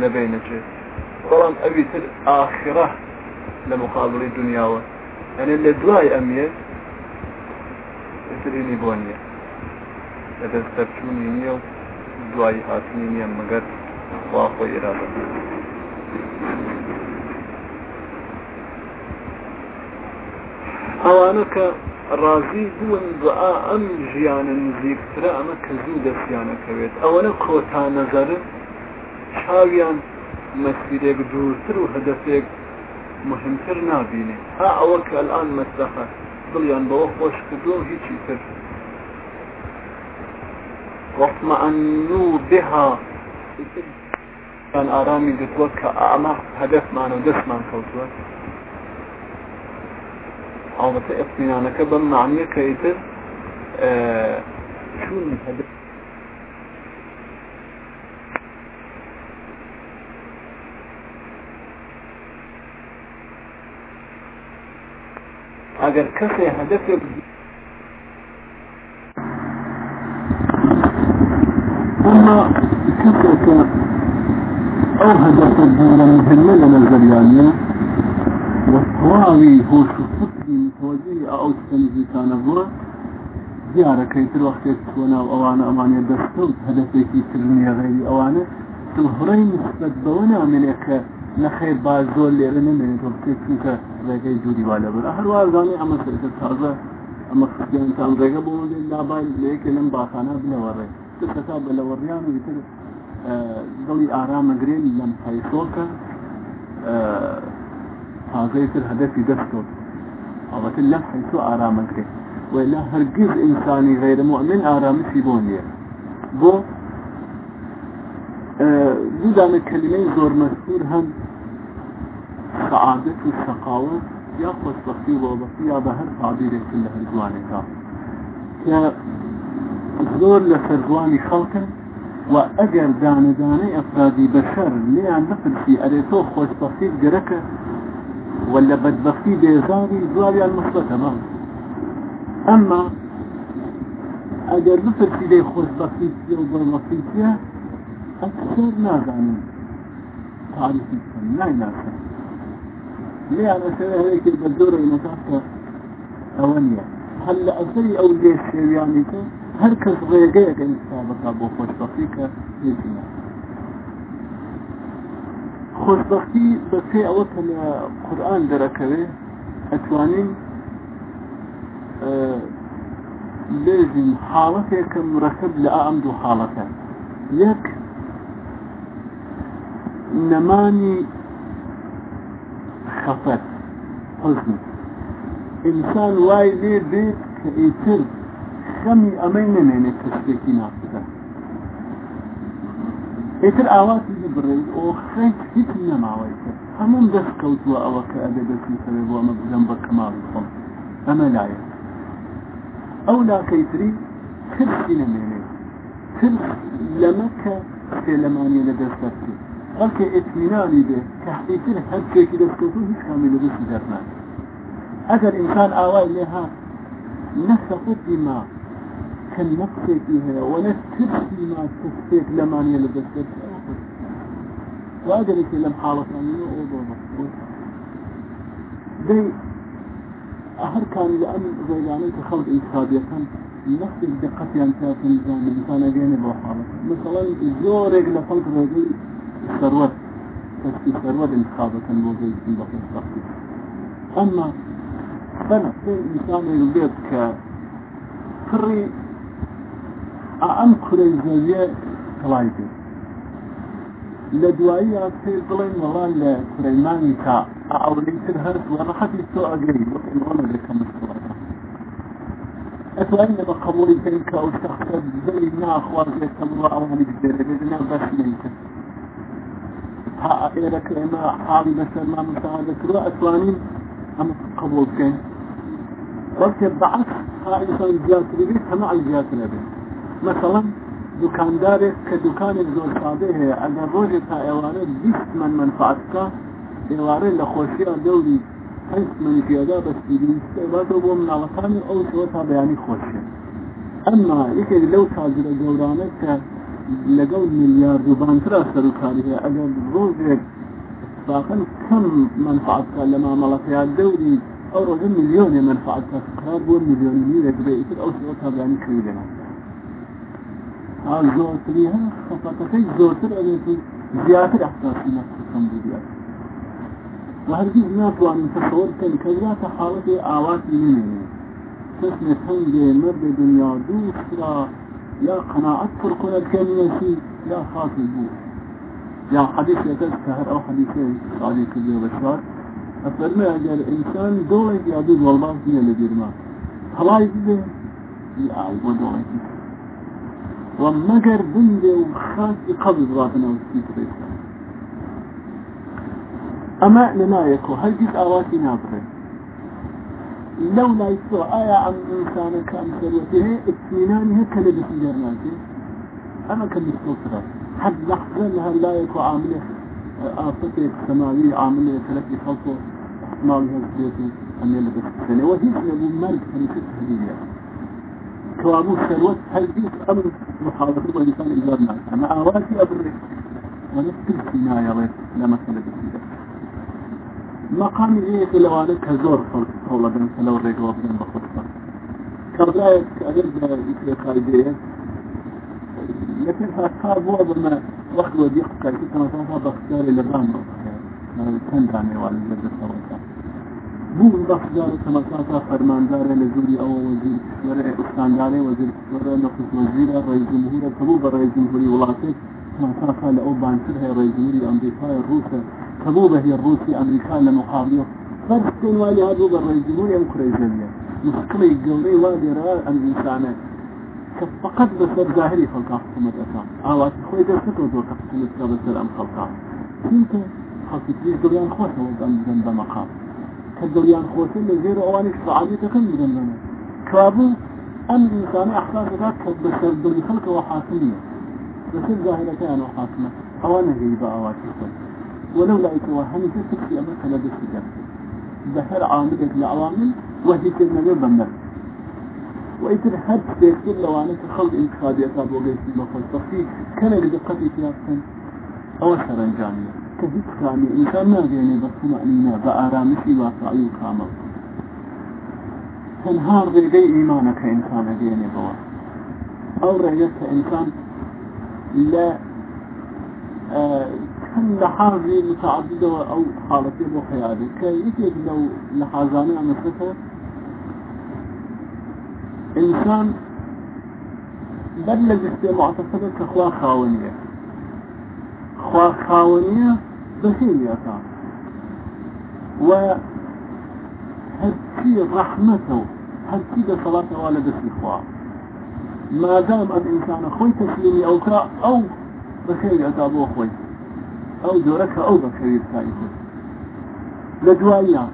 Speaker 1: لبينجي بەڵام ئەوی تر ئاخرە لە مقابلی دنیاوە. ئەنێ لە دوای ئەمیێت ترینی بۆ نییە. لە دەست دەرچوونی نییە و دوای هاتنی نییە مەگەر وا خۆی ئێرادە. ئەوانە کە ڕازی بوون دوعا ئەم ژیانە نزیکترە ئەمە کە زوو دەستیانەکەوێت ئەوەنە کۆتا نەزەرن چاویان مسیرێک دوورتر و هەدەفێک مهمتر نابینێ ها ئەوە کە ئەلان مەسرەخە دڵیان بەوە خۆش کردو هیچی تر. واطمأنوا بها. كان آرامي قلت کە ئاما هەدەفمان و دەستمان کەوتووە ئاڵەتە ئەفمینانەکە بەم معنیە کە ئیتر چون هەدەف ئەگەر کەسێ هەدەفێک ئەمما کەسێکە ئەو هەدەفە دوورە مهمە لە نەزەریانە وەتەواوی هۆش و فکری متوەجهی ئەو تەنزیکانە بووە دیارەکەی تر وەختێک تۆ ناو ئەوانە ئەمانێ دەستەوت هەدەفێکی ترنیە غێری ئەوانە هڕی نسبەت بەوە نامێنێت کە نەخێر با زۆر لێرە نمێنێت تۆ بکەیت چونکە ڕێگەی دووری وا لەبەر هەروازانانی ئەمە سەرکە تازە ئەمە خستیانتان ڕێگە بۆ لابای لەیەکە لەم باخانە بنەوەڕێ تتا بە لەوەڕیان و تر دڵی ئارامەگرێن لەم پایسۆکە تازەی تر هەدەفی دەستۆت ئەوەتر لەم حیسۆ ئارامەگرێت ولا هەرگیز ئینسانی غیرە مؤمن ئارامشی بۆ نییە بۆ دوودانە کلمەی زۆر مەسور هەم سعادت و سەقاوت یا خۆشبختی و بۆبختی یا بە هەر تعبیرێکن لە هەردوانێکا کە زۆر لە سەردوانی خەڵکن و ئەگەر دانەدانەی ئەفرادی بەشەر لیان نەپرسی ئەرێ تۆ خۆشبختی گەرەکە ولا بەدبختی بێزاری بەڵبختی أكثر نازانين تعريفي لا ناسا ليه أنا سوي هيك بالدورة المتاكة أولية هلا أصلي أو ليش يعني هركز غيغية كان سابقا بو خوشبختيك يجينا خوشبختي بسي أوك القرآن دركوي أتوانين أه لازم حالتك مركب لأعمدو حالتك يك نەمانی خەفەت حزن. ئینسان وای لێ بێت کە ئیتر خەمی ئەمەی نەمێنێ کەسێکی نافتە ئیتر ئاواتی بڕێیت ئۆ خەیت هیچ نەماوەی کرد. هەموم دەست کەوتووە ئەوە کە ئەبێ دەستی سەوێ بۆ ئەمە بزەم بە کەماڵ بخۆم ئەمە لایە ئەو لاکەیتری ترسی نەمێنێت ترس لەمە کە سێلەمانیە لە دەستەر کرد بەڵکە ئتمینانی بێ کەحتر هەر شتێکی دەستکەوتو هیچ کامی لە دەستی دەرنان ئەگەر ئینسان ئاوای لێها نەسەقوتی ما کە نەقسێکی هەیە وەنە ترسی ما کەسێک لەمانە لە دەست واگەرێکی لەم حاڵەکانی ئەو بۆ دەی هەر کانی لە ئەم ڕێگانەی کە خەڵک ئینتخابیەکەن نفسك دقتيان كافي نظام الإنسان أجانب وحالة مثلا زورك لخلق ڕێگەی ثروت كسي ثروت انتخابة بوزي في بقي الصحي أما بنا في إنسان يقول ك كري أعم كري زوجة كلايبي لدوائي أكثر بلين والله لكريماني كا أوليتر هرس وأنا حتى سوء أقريب وإن وأنا لك مستوى أتوأين بقبولي كنك أو شخص زي أخوار زي الله أو هني بدير بدنا بس منك ئێرەکە ئێمە حاڵی بەسەرمان مساعدەکردوە ئەتوانین ئەمە قبول بکەین بەڵکە بەعکس ئینسان زیاتربێت هەمە زیاترە بێت مثلا دوکاندارێک کە دوکانێک زۆر سادە هەیە ئەگەر ڕۆژێک تا ئێوارە بیست من منفعاتکە ئێوارە لە خۆشیە دەوری هەست منی پیادا بەستیباتەوە بۆ مناڵەکانی ئەو شەوە تا بەیانی خۆشیە ئەمما یەکێک لەو تاجرە گەورانە کە لەگەڵ میلیاردوبانترا سەرکاری هەیە. ئەگەر ڕۆژێک باقن کەم منفعاتکە لە مامەڵەتیا دەوری ئەو ڕۆژە میلیۆنێ منفعاتکە. کار بۆ میلیۆنی دەگرێتتر ئەو سەوە تابیانی کردێنە زۆرتری هەن خەفەتەکەی زۆرتر ئەبێتی زیاتر ئەحساسی نەکەم بێت هەرگیز ناتوانین تەسەوەر بکەن کە زیاتە حاڵەتی ئاواتی نێنێ کەس نەتەنگێ مەردە دنیا دوو سرا لا قناعت فرقنا الكلمة لا خاطر بو. يعني حديث يتذكر أو حديث صادق كذي بشار أفرمي أجل إنسان دولة يعدود والله فيها لديرما هلا يجب يعي ودولة ومجر بندي وخاص قبل ضغطنا والسيطرة أما لنا يكو هل جزء أواتي نابرة؟ لو لا يسوى آية عن إنسان كأمثلته اثنينانها كلبة جرناته أما كان مستوصرة حد لحظة لها لا يكو عاملة آفتة سماوية عاملة تلقي خلطة احتمال هزبيته أن يلبس السنة وهي أبو مالك فنسيت هدية كوابو سلوت هل جيس أمر محاضرة وإنسان إجار ناس أما آواتي أبرك ونفكر في نهاية لما كلبة مقام في لوانك كزور فولا بين فلو ريقوا بين بخصة كبلايك أجل يكري قايدية لكن هكار بوا بما وقت وديق كايتي كما تنفى بختاري لبان كان داني والي لجد سوتا بو بختار كما تنفى فرماندار لزوري أو وزير كشورة استانداري وزير كشورة نقص وزير رئيس جمهورة كبو برئيس جمهوري كما تنفى لأو بانتر رئيس جمهوري أمريكا الروسة كبوبة هي الروسي أمريكا لمقابله فرسكن والي هذا الرئيس جمهوري أم كريزانيا مشكلة الجوري والي رأى الإنسان فقط بس الظاهري خلقا حكومة أسام آوات خوي در سكر دور حكومة بس أم خلقا كنت خلقي تريد دوريان خوشة وقام جنب مقام كدوريان خوشة لزير أواني شفعالي تكن جنبنا كابو أم إنسان أحساس ذاك بس الدوري خلقه وحاكمية بس الظاهرة كان وحاكمة. أوانا غيبة أواتي خلقا ولو لا يتوهم تكفي أمرك لدى السجن بهر عامل العوامل وهي كلمة بمر وإذا حد تكل لو أنا خلق إنتخابي أتاب وقيت المفلسفي كان لدقة إتيابا أو سرنجانية كذلك كامي. إنسان ما جيني بطمأنينة بآرامشي واقعي وكامل تنهار غيري إيمانك إنسان جيني بوا. أو رأيك إنسان لا آه كان لحاظي متعددة أو حالتي وخيالي كي يجب لو لحاظاني أمسكه إنسان بلغ معتصبة كخوا خاونية. خوا خاونية كان. و هدسي رحمته هدسي صلاة والد الإخوة ما دام ئەم ئینسانە خۆی تەسلیمی ئەوکرا ئەو بەخێری ئەدا بۆ خۆی ئەو جۆرەکە ئەو بەخێری بکاری لە دواییە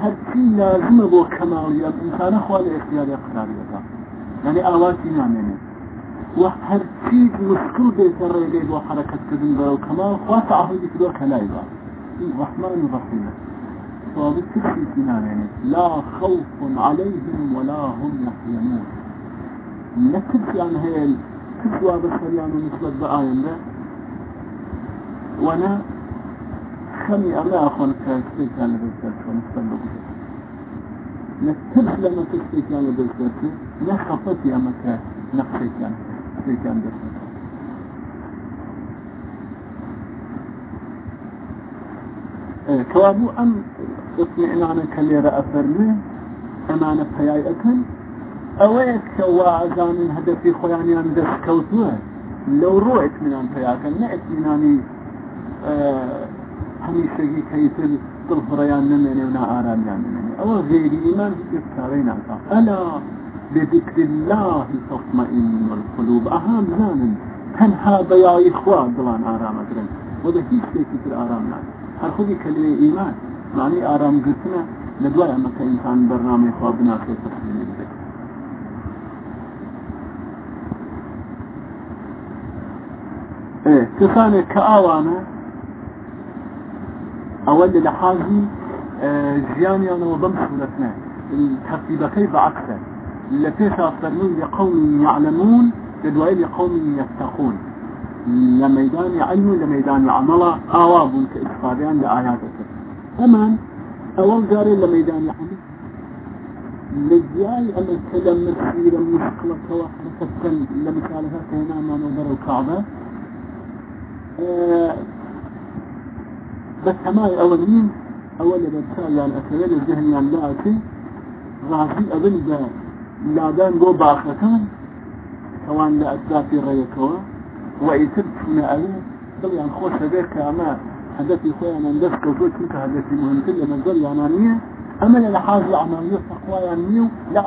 Speaker 1: هەرچی لازمە بۆ کەماڵی ئەم ئینسانە خوا لە ئختیاری قراریەکە یعنی ئاواتی نامێنێت و هەرچی مشکل بێتە ڕێگەی بۆ حرەکەتکردن بەرەو کەماڵ خوا تەعهودی کردوە کەلایدا ڕحمان ڕحیمە صادق تشريك نامين لا خوف عليهم ولا هم يحزنون نكتب هي كتوا بسريان ونسبة بآيان وأنا خمي أما أخوان كاستيك أنا بالذات ونستلق نكتب لما تستيك أنا بالذات نخفتي أما كنقصيك أنا استيك أنا بالذات إيه، كوابو أم اطمئنانا كليرا أفرمي أمانة حياي أكل أويك وازان هدفي خواني أن دست كوتوه لو روعت من أن حياك نعت من أني أه هەمیشەگی کەیتر دڵفڕیان نمێنێ و نائارامیان نمێنێ ئەوە غێری ئیمان کارەی ناکە ئەلا بذكر الله تطمئن القلوب. أهم زانن. تنها بياي خوا دلان آرام أدرن وده هيش شيء تر آرام ناك هر خودي كلمة إيمان معنى آرام قلتنا لدواء أما كإنسان برنامج خوا بنا في كسانه كآوانه أول لحاظي ژیانیانەوە بەم سورەتنە ترتیبەکەی بەعکسە لە پێشا فەرمون لقوم يعلمون لدوای لقوم يتقون لە مەدانی علم کە ئستفادیان لە ئاياتەکە ئەمان ئەوەڵ جارێ لە مەدانی عمل. کە لە مسیرە مشکڵەکەەوە حرکەتکەن لە مثالەکە کە هێنامانەوە بەرەو کعبە بس هما أولين أول بسا يعني أكمل الذهن يعني لا أكي غازي أظن دا لادان بو باخرتان كوان لا أتدافي ريكوا وإتب فينا أليه دڵی یان خۆش دەبێت کە ئەمە هەدەفی خۆیان ئەندەست کەوتۆ چونکە هەدەفی مهمتر لە نظر یانان نییە ئەمە لە لەحاظ عملیە تەقوایان نییە و لا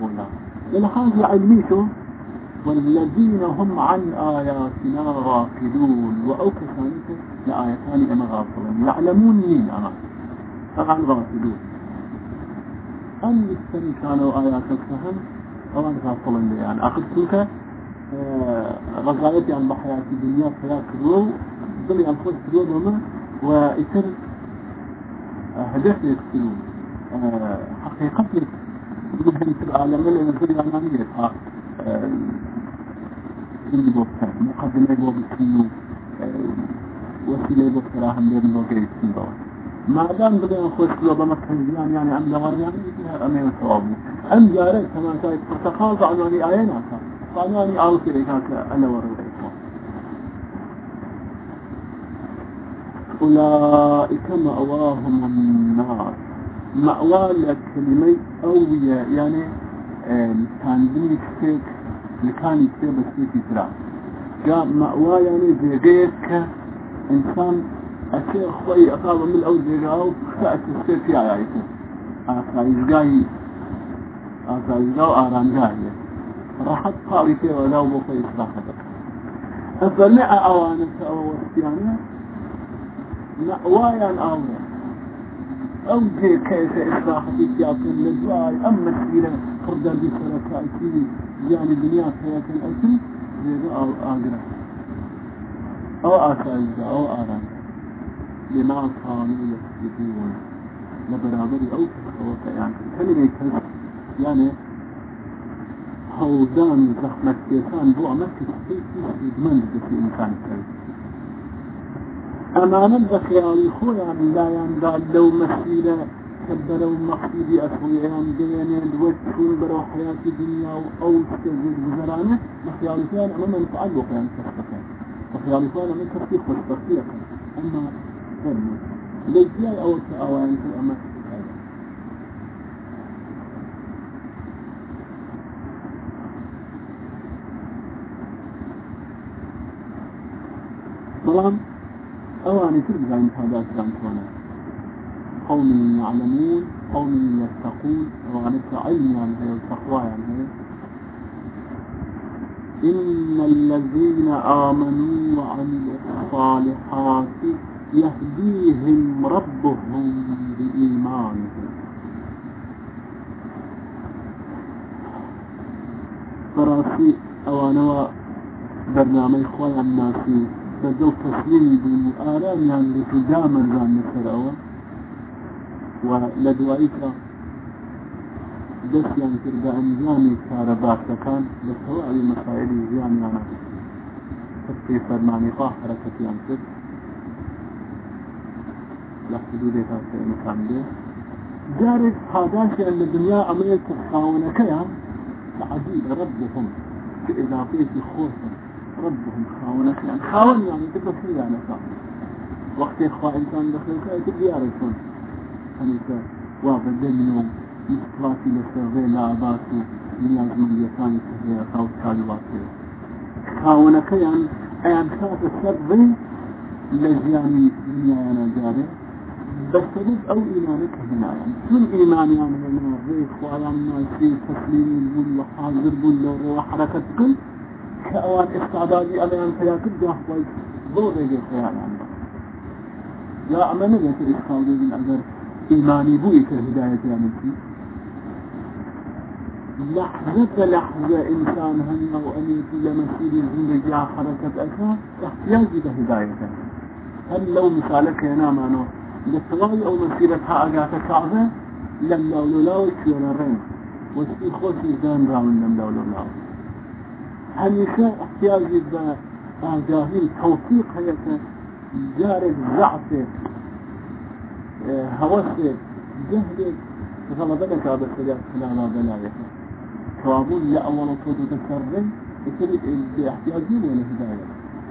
Speaker 1: بۆلا لە لەحاظ علمیتۆ والذين هم عن آياتنا غافلون وأو كسانك لآياتان أما غافلون يعلمون مين أما طبعا غافلون أن يستني كانوا آياتك فهم أو أن غافلون يعني أخذ تلك غزايتي عن بحياة الدنيا حياة كدو ضلي عن خوش كدو دوما وإتر هدف يكتلون حقيقة يمكن تبقى لما نزل الأمامية اللي بوقتها مقدمة بوقتها وسيلة بوقتها هم بين وقت سنبوة ما دام بدنا نخش لو بمكان يعني عم لغر يعني أمين ثوابه أم جارك كما كانت تتخاض عنواني آيين عسى فأناني أعرف إليك أنا ورغيك أولئك مأواهم النار مأوى لكلمة أوية يعني كان بني لكان يكتب السيتي ترى جاء مأوى يعني زيغيك إنسان أشياء خوي أصاب من الأول زيغاو خأت السيتي عيايته أسايزغاي أسايزغاو آرانجاي راحت قاوي فيه ولو بقي إصلاحتك أفرمع أوانك أو وستيانه مأوايا الأمر أو جي كيف إصلاح بيتياكم لدواي أما سيرة خردة بسركاتي يعني الدنيا حياة الأسل زيغا أو آقرة أو آسائزة أو آرام لما كانوا يكذبون لبرابري أو تخوة يعني كلمة كذب يعني هودان زحمة كيسان بو عمل كتبتي في إدمان في إمكان الكذب أمانا بخيالي خويا لايان قال لو مسيلة كبروا مقصودي أخويان ديانين وجهون برو حياة الدنيا أو تكذب بزرانة. بخيالي فيان أماما نتعلق يعني كفتك بخيالي فيان أماما كفتك فاستخيك أما فرمو ليس لا أول تأوان في الأمر سلام. أواني ترجع من هذا الكلام قوم يعلمون قوم يتقون. وعن علم يعني هي التقوى يعني؟ إن الذين آمنوا وعملوا الصالحات يهديهم ربهم بإيمانهم. فراسي أوانوا برنامج خويا الناسي بەدڵ تەسلیمی بوون و ئارامیان لێ دامەرزان لەسەرەوە و لە دواییکە دەستیان کرد بە ئەنجامی کارە باشەکان لە تەواوی مەسایلی ژیانیانە تەستی فەرمانی خوا حرەکەتیان کرد لە حدودێکا مەکان دێ جارێک پاداشیان لە دنیا ئەمەیە کە خاونەکەیان عجیب ربهم بإضافة خوفا ربهم خاونة يعني خاون يعني تبقى في يعني وقت إخوة إنسان دخل كأي ديارة يكون هنيك واضح دمنو مستواتي لسرغي لعباتو نياز من يكاني سهية خاوت كالواتي خاونة كيان أيان خاف السرغي لجياني دنيا أنا جاري. بس تجد أو إيمانك هنا يعني شو الإيمان يعني هنا ريخ وعلام ناسي تسليم بول وحاضر بول لوري وحركة كل. كأوان استعدادي أميان فيا كده أحوال ضوء ريجي خيال عنه يا أمانا لا تإسخاو من أجر. إيماني بوئك الهداية يا ملكي لحظة لحظة إنسان هنا وأنيت لمسير الزندجي حركة أكا احتياجي بهداية هل لو مثالك هنا مانو للطواي أو مسيرتها أقاتا كعبة لم لولو لاوك ولا رين. وسي خوش إزدان راون لم لولو لاوك همیشه احتیاجی به آگاهی توفیق هەیە کە جارێک زعفێک هەوەسێک جهلێک غەڵەبە دەکا بە سەریات خلالا بەلایەکە کەوابوون لە ئەوەڵ تۆ احتیاجی لێ لە هدایە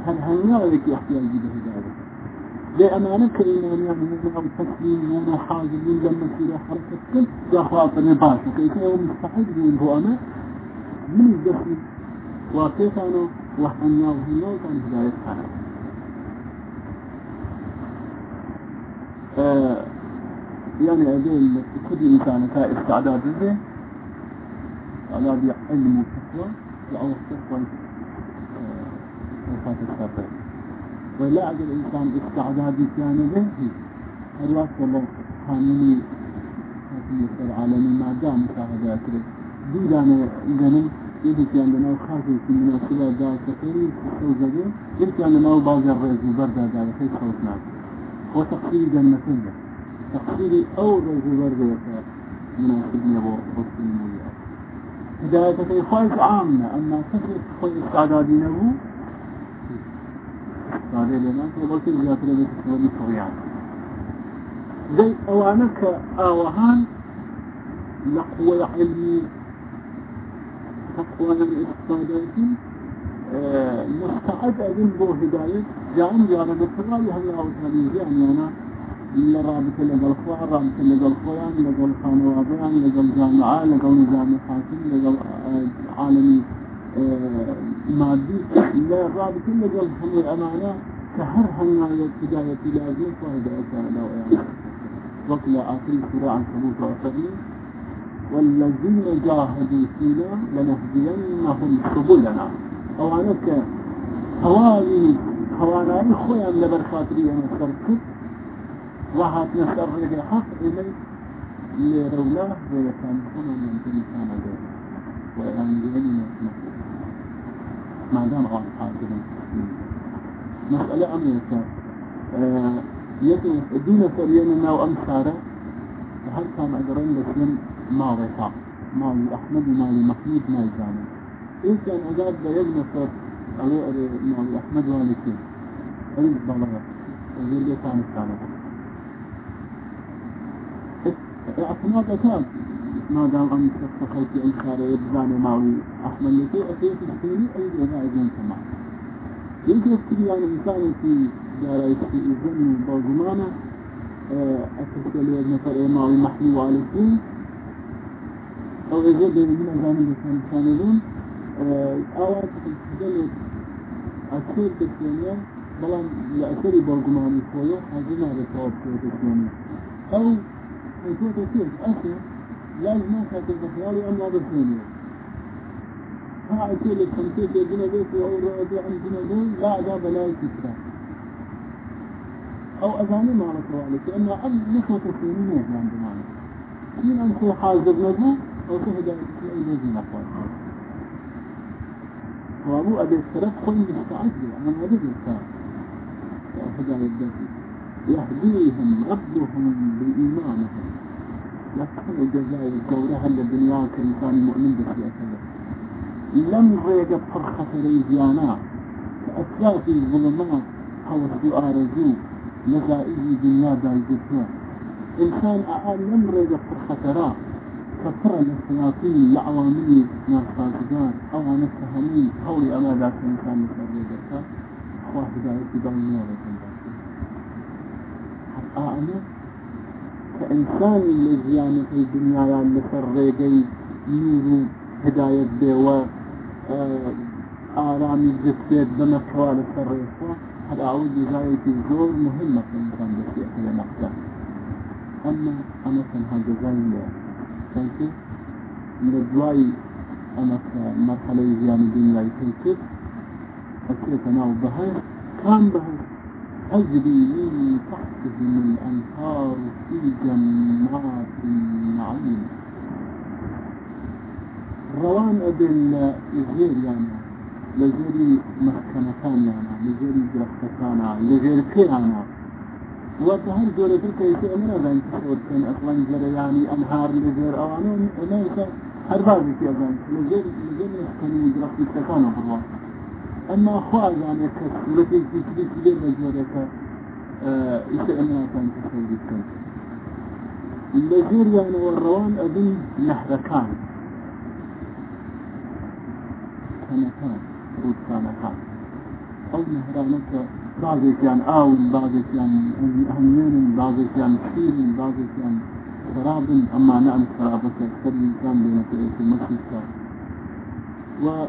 Speaker 1: هەر هەنگاوێکی احتیاجی بە هدایە لێ ئەمانە کە ئیمانیان منهم تسليمون حاضرين لما سيرا حركة كل يا خاطر باشا كيف هو مستحيل يقول هو أنا من الدخل واقعتانو وحنا وهنا كان هداية حنا آه يعني هذول كل إنسان كاستعداد له استعداد علم وتقوى أو تقوى وفاة السابق ولا أجل الإنسان استعداد كان به؟ الله قانوني في العالمي ما دام مشاهدات دودان جنن يدك عندنا وخاصة في مناسبة ذات كثير سوزة يمكن عندنا بعض الرئيس وبردة ذات في صوتنا؟ وتقصير جنة تقصيري أو رئيس وبردة مناسبة يبو بصي المولي هداية خواهش عامة أما كثير خواهش استعدادين أبو هذه لنا كل زيادة لديك تسوي طبيعة زي أوانك آوهان لقوة علمي تقوى الاستفادات مستعد بو هداية جاءن جانا بالتغالي هلا أو يعني أنا لرابط لقى الخوار رابط لقى الخوان لقى الخانوابيان لقى الجامعة لقى نظام الحاكم لقى عالمي مادي لرابط لقى الحمل الأمانة كهر هنا الابتداية لازم فهداية لو يعني وقت لا آخر سورة عن ثبوت وأصلي والذين جاهدوا فينا لنهدينهم سبلنا. أو انك هواني هوانا خويا لبر خاطري أنا سركت وهات نسر رجع حق الي لرولاه ويكان كنا من تنسان ذلك وإن جهني ما دام غان حاضر مسألة أمريكا يدو دون سريانا وأمسارة هل كان أجرين لسلم ماضي صح ماضي أحمد وماضي محمود ماضي جامع إيه كان أجاب بيد نصر علي ماضي أحمد والكين أريد بلغة وزير لي كان الثالث اعتماد أكاد ما دام أن تستخلت إنكار يبزاني ماضي أحمد. لكي أسير في السيني أي جزاء جون كمان يمكن أكتب يعني إنسان في دارة في إذن وبرزمانة أكتب لي مثلا ماضي محمود والكين أو يزيد من أزامي كان كانون أوات تجلد أكثر تسليمية بلان لأثري برقماني فويو حاجنا رتواب تسليمية أو يكون تسليم أثر لازم ما كانت بخيالي أم لا بسليمية ها أكيد الخمسية جنة بيت أو رأيتي عن جنة دون لا عذاب لا يكترى أو أزامي ما على لأنه أم نحو تسليمية عندنا من أنت حاضر نجو أو تهدى الذين أخوان وأبو أبي السلف خوي مستعد أنا ما أدري الكلام. هداية الذاتي يهديهم ربهم بإيمانهم. لكن الجزائر الجورة هل الدنيا كإنسان مؤمن بسياسة لم يريد فرخة ريزيانا كأسلاف الظلمات هو آرزو نزائي دنيا دايجتها إنسان أعال لم فرخة راه كثرة الشياطين العوامي ناس فاسقان أو نفسهمين هولي أما ذاك الإنسان مثل ذلك أخواه هداية دون نور أنا كإنسان الذي يعني في الدنيا يعني ريقي نور هداية بيوة آرامي جسد بمكوال السريفة هذا أعود جزاية زور مهمة في الإنسان بس يأتي نفسه أما أنا كان هذا جزاية. كيف من الدواي أنا مرحلة زيان الدنيا كيف أكيد أنا وبها كان بها أجري من تحتهم الأنهار في جنات النعيم. روان أدل الزير يعني لزيري مسكنتان يعني لزيري درختان لزيري كيانا وظهر دولة من أذن تصور كان أصلا جرى يعني أنهار لزير أوانين ليس هربازي في أذن لزير لزير يسكني درخت السكانة بالله أما أخوة يعني كسلتي في كلي كلي لزيرك إسئنا كان تصور كان لزير يعني والروان أذن نحركان كان رود كان. أو نهرانك بعضي كان آون بعضي كان أهمين بعضي كان كثير بعضي كان شراب. أما نعم شرابك أكثر كان بين في المسجد. و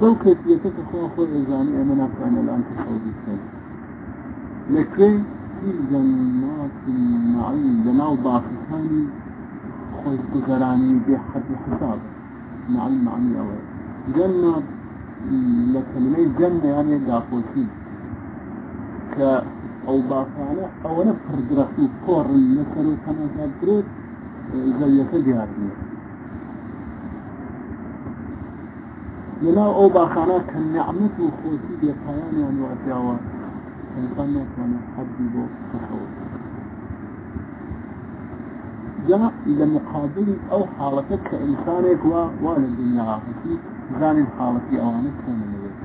Speaker 1: دو كيفيتك أخوة أخوة إزاني أمنا فأنا الآن تصور السيد لەکوێ في جنات النعيم لەناو بافەکانی خۆی گوزەرانی بێ حەدی حساب. نعيم معنی ئەوە جنات لە کلمەی جەنە یانێ داپۆسی کە ئەو بافانە ئەوەنە پردرەخت و پۆڕن لەسەر و تەمەزار درێت زەویەکە دیار نیە لەناو ئەو باخانە کە نعمت و خۆشی بێپایانیان واتیاوە ئینسان ناتوانێت حەدی بۆ بخەوت جا لە مقابلی ئەو حاڵەتە کە ئینسانێک وا وا لە دنیا هەسی زانین حاڵەتی ئەوانە چۆنەوێت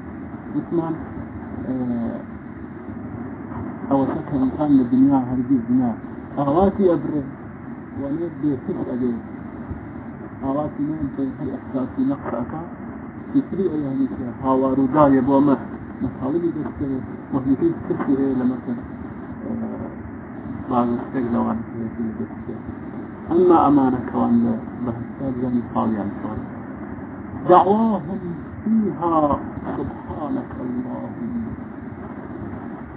Speaker 1: وتمان ئەوەسە کە ئینسان لە دنیا هەرگیز دنیا ئاواتی ئەبرێ وانێت بێتر ئەدێ ئاواتی نان هەر ئەحساسی نەقسەکە فکری ئەیانی کە هاوار و دایە بۆ مە مەساڵی دەستکەوێت وەهیەکەی کەسی أما أمانك وأن بهستاد زني صاليا دعواهم فيها سبحانك اللهم.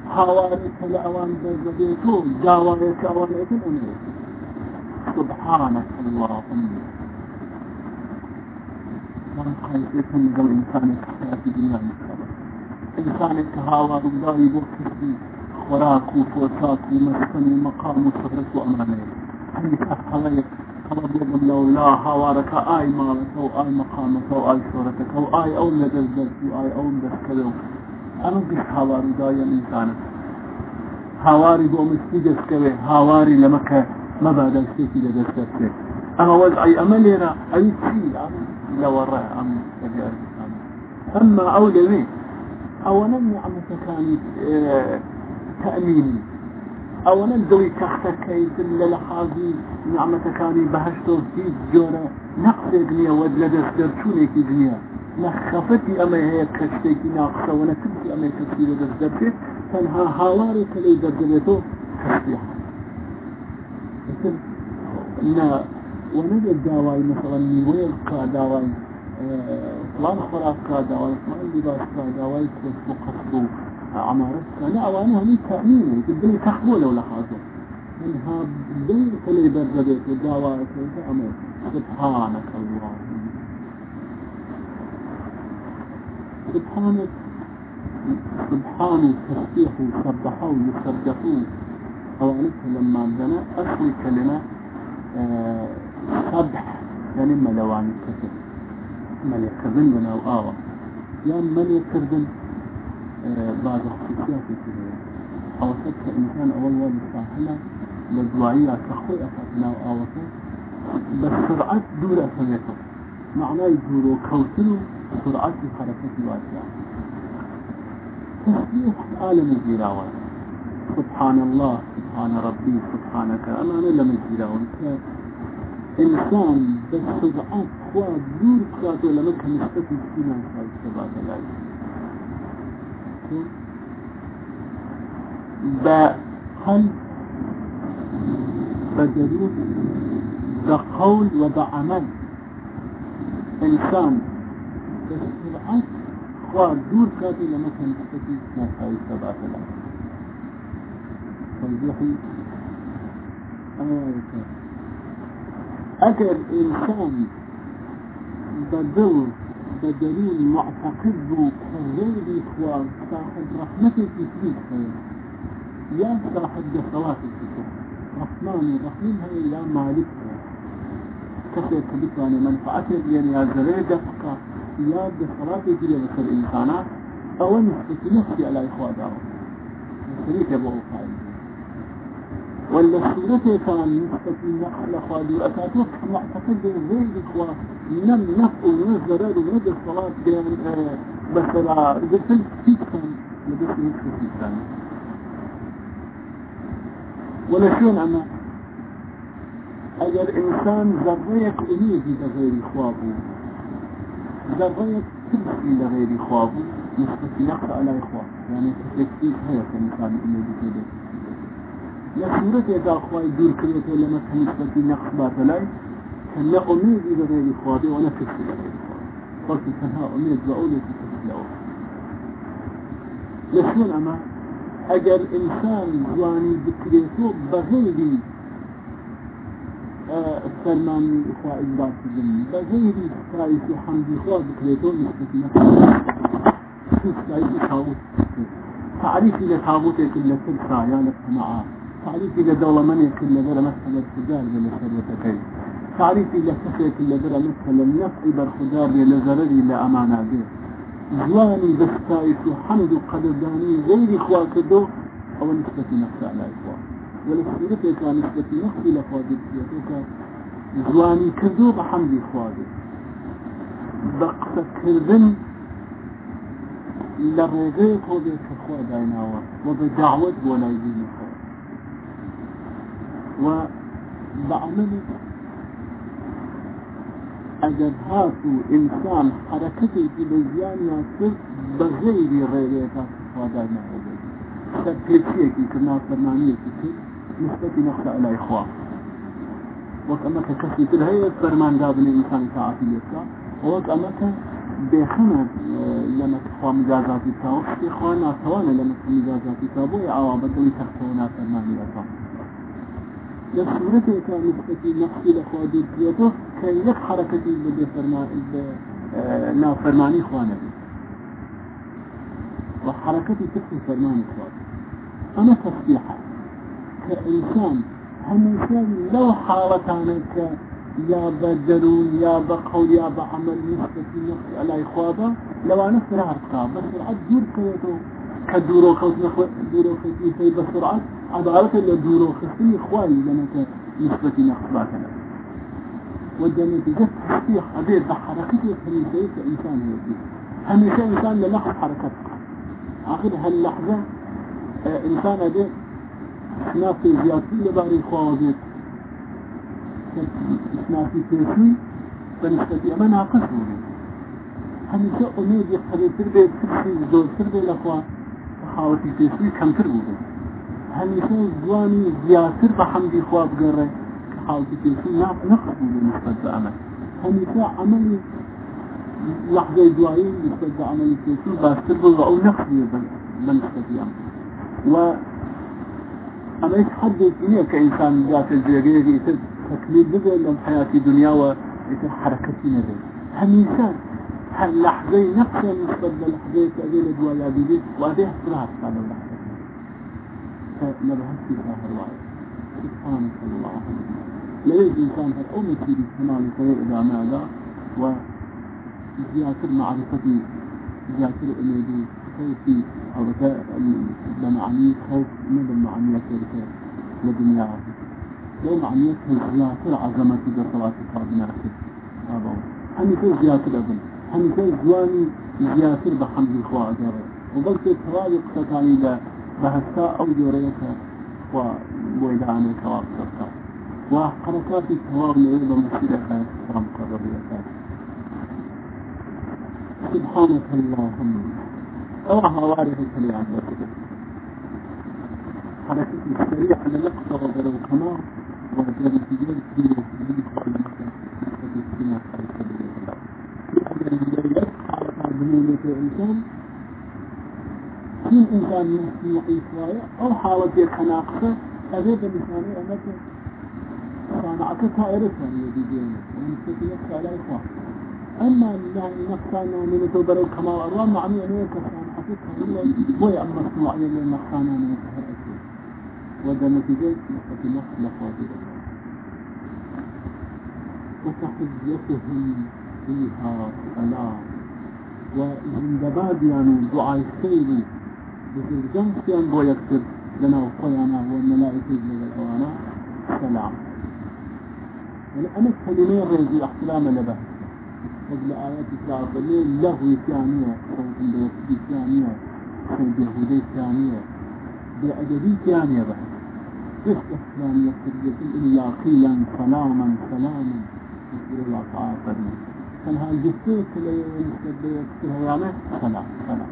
Speaker 1: حوالك لأوان بزبيتو جاوارك أوان إذن سبحانك اللهم. من قيسك من قل إنسانك حياة دنيا مكتبه إنسانك هاوار ودائي بوكسي خوراك وفوتاك ومسكن ومقام وصفرة وأمانة. عندك أفضلية طلب يقول لو لا هوارك آي مالك أو آي مقامك أو آي صورتك أو آي أولد الزلت وآي أولد الكذو أنا بس هواري دايا إنسانك هاواری بۆ مستی دەستکەوێ هاواری لە مەکە مەبادە شتێکی لە دەستکەێ ئەمە وەزعی ئەمە لێرە ئەوی چی لەوەڕێ ئەم ئەمما ئەو لەوێ ئەوەنە نیعمەتەکانی ئەوەنە دڵی تەختەکەیتن لە لە حازی نیعمەتەکانی بەهشتۆ هیچ جۆرە نەقسێک نییە وەد لە دەست دەرچوونێکی دنیا نەخەفەتی ئەمە هەیە کە شتێکی ناقسەوەنە ترسی ئەمە کەسی لە دەست دەبێت تەنها هاوارێکە لی دەردەبێتەوە تەسبیح وەنەبێت داوای مثلا نیوەیە کا داوای فلان خۆراک کا داوای فلان لیباس کا داوای کۆست و قەست و عمارت کا نه ئەوانە هەمی تەمینێ دڵی تەخبۆ لەو لە حاضر منها دڵ کەلی دەردەبێت و داوایەکە ئەمە سبحانك اللهم سبحانك. سبحان تسبيح وسبحوا يسبحوا أوانك لما عندنا أصل كلمة أه سبح. يعني ملوان كتب ملك بندنا وآوة يعني ملك بعض خصوصيات كده أو سبك إنسان أول والد ساحلة لدوائية كخوي أفتنا وآوة بس سرعة دور أفنيته معناه يدورو كوتلو سرعة حركة الواسعة تسبيح عالم الجيراوان سبحان الله سبحان ربي سبحانك. أنا أنا لم الجيراوان إنسان بس سرعة خواه دور كاتو لما كان يستفي فينا سبعة الآية بهل بدلوه بقول وبعمل. إنسان بسرعة خوا دور كاتي لما كان تستطيع ناساوي سبعة الآن توضيحي آية أجر إنسان بدل بدليل معتقد كغير إخوان صاحب رحمة في خير يا صاحب جسوات الفكر رحمن رحيم هي يا مالك. كثير كبتواني منفعته يعني يا زريدة فقط يا بصلاة يجري بس الإنسانات أو نسبة نفسي على إخوة دعوة شريك أبو قائل ولا سورة كان نقل أخوة أتاتوك معتقد غير إخوة نم نفع ونزل ونزل الصلاة بس لا قلت في كان لبس نفسه في كان ولا شون أما أجل إنسان ذريك أميه غير إخوابه ذرية تبكي لغير إخوابه نسبة يقرأ على إخوة يعني تكتيك هي كإنسان إنه بكده إذا أخوة دور كريته لما كان نسبة نقص باتلاي كان لا أميد إلى غير إخوابه ولا تكتي لغير إخوابه قلت كانها أميد وأولي تكتي لأوه لشون أما
Speaker 2: اگر انسان جوانی بکرێتۆ بەغێری فەرمانی خوا ئیزبات بن بەغێری ستایش و حەمدی خوا بکرێتەوە نسبەتی تاوت تعريفي لتابوتك اللي تلقى يا للسماعة تعريفي لدولمنك اللي برا مثلا السجار بلا شروتكين تعريفي لفكرك اللي برا مثلا نفعي برخدار لزرري لأمانة به. جواني بستايس وحمد وقدرداني غير إخواك دو أو نسبة نفس على إخوة ولسيرتك نسبة نفس سيرتك جواني كردو بحمد إخواك بقصة كردن لڕێگەی خۆبێ کە خۆ دایناوە و بە داوت بۆ لای دینی خۆ و بەعملی ئەگەر هات و ئینسان حرەکەتێکی لە ژیانیان کرد بە غەیری ڕێگەیەکە خوادار ناوەبێت سەر پێچیەکی کە نافەرمانیەکی کرد نسبەتی نەختا ئەلای خوا وەک ئەمەکە کەسی تر هەیە فەرماندا بنێ ئینسانی تاعاتی لێبکە وەک ئەمەکە بێخەنە لەمە خوا مجازاتی تاوە شتێ خوا ناتوانە لەمە مجازاتی تا بۆی ئاوا بەدڵی تەختەوە نافەرمانی ئەەکە لە سوورەتێکە نسبەتی نەخسی لە خوا دوورێتەوە کە یەک حرەکەتی بە نافەرمانی خوانەبی و حرەکەتی تخی فەرمانی خواد ئەمە تەسبیحە کە ئینسان هەمیشە لەو حاڵەتانە کە یا بە دەروون یا بە قەول یا بە عمل نسبەتی نەخی ئەلای خوابە دوور بکەوێتەوە کە دوورۆکەوت دوورۆکەتی پێی بە سرعت عدالەتە لە دوورۆخستنی خوای لەمەکە نسبەتی نەخباتەنە والنتيجة تصبيح أبيض بحركته فريسية إنسان هيك هميشه إنسان للحظ حركته آخر هاللحظة آه إنسان أبيض نافي زيادتي لباري خوازيت نافي تيسي بنسبة أما ناقص بودي هميشه أميد يقريتر بيت كرسي زورتر بي لأخوة. حاوتي تيسي كمتر بودي هميشه زواني زيادتر بحمدي خواب قرر حاولت تيسي نقص بودي نسبة بأمل هميشه عملي لحظة دوائي نسبة عملي تيسي باستر بودي أو نقص بودي بنسبة أمل و أما إيش حد الدنيا كإنسان ذات الزيغيري تكميل بذل للحياة الدنيا وحركتي نذل هميسان هل لحظة نفسها نسبة للحظة تأذي لدواء يابيدي وهذه احتراف على اللحظة فنبهت في هذا الرواية سبحانك اللهم لا يجب إنسان هالأمة في كمال خير إلى ماذا وزيادة معرفتي زيادة الأميدي كيفي أو بمعنية خير من بمعنية كيف لدنيا لو معنية زيادة عظمة بصلاة القادمة هذا هني في زيادة الأبن هني في زواني زيادة بحمد الخواء جرى وقلت التوالي قصتاني لا بهستا أو جوريتها وبويداني كواب سرطان وحركات التواب لأيضا مسيرة كرم قربية سبحانك اللهم أوها وارث الكلام حركتي السريعة لنقصة وضرب كما وجد في جلد في وجود كل مكان في السنة الإنسان. كل إنسان يحيي شوية أو حالة كناقصة هذا بالنسبة أنك صنعت طائرة ثانية بجينة ونستطيع على إخوان أما النقصان من تبرو كما الله معني أنه كصنعتها إلا ويا مصنوعية للنقصان من الأشياء وده نتيجة نقصة نقص لفاضلة وتحجتهم فيها سلام وزندباد يعني دعاء السيد بزرجان سيان بو يكتب لنا وقيانا والملائكة للأوانا سلام. أنا كلمين ريزي احتلام لبه. قبل آيات الليل لغوي ثانية صوت بيكتب ثانية صوت يهودي ثانية بأدبي ثانية بحث بس ثانية ترجع إلا قيلا سلاما سلاما. يقول الله تعالى كان هاي جسيت اللي يستبدأ يكتبها سلام سلام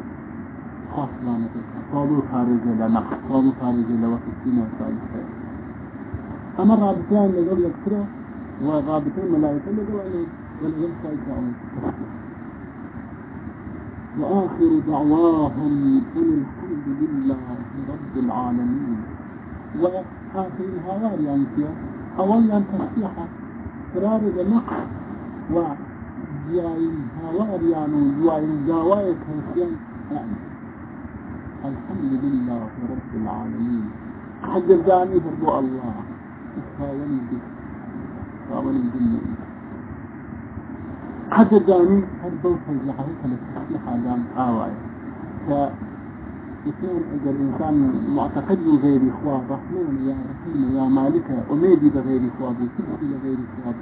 Speaker 2: خاص لنا طابو خارج لنا طابو خارج لوقت السنة ثالثة أما الرابطان اللي قبل يكتبه والرابطين ملائكة اللي قبل والعلم سيكون وآخر دعواهم أن الحمد لله رب العالمين وآخر الهوار يعني فيها أول يعني تسبيحة قرار وجاي هوار يعني جاي دواية هسيان يعني الحمد لله رب العالمين. حق الزاني برضو الله. تخاوني بك تخاوني بالله حق الزاني هربو فزلحة كالتسبيحة دام آواية اثنين إذا الإنسان معتقد غير إخوة رحمن يا رحيم يا مالك أميدي بغير إخوة كرسي لغير إخوة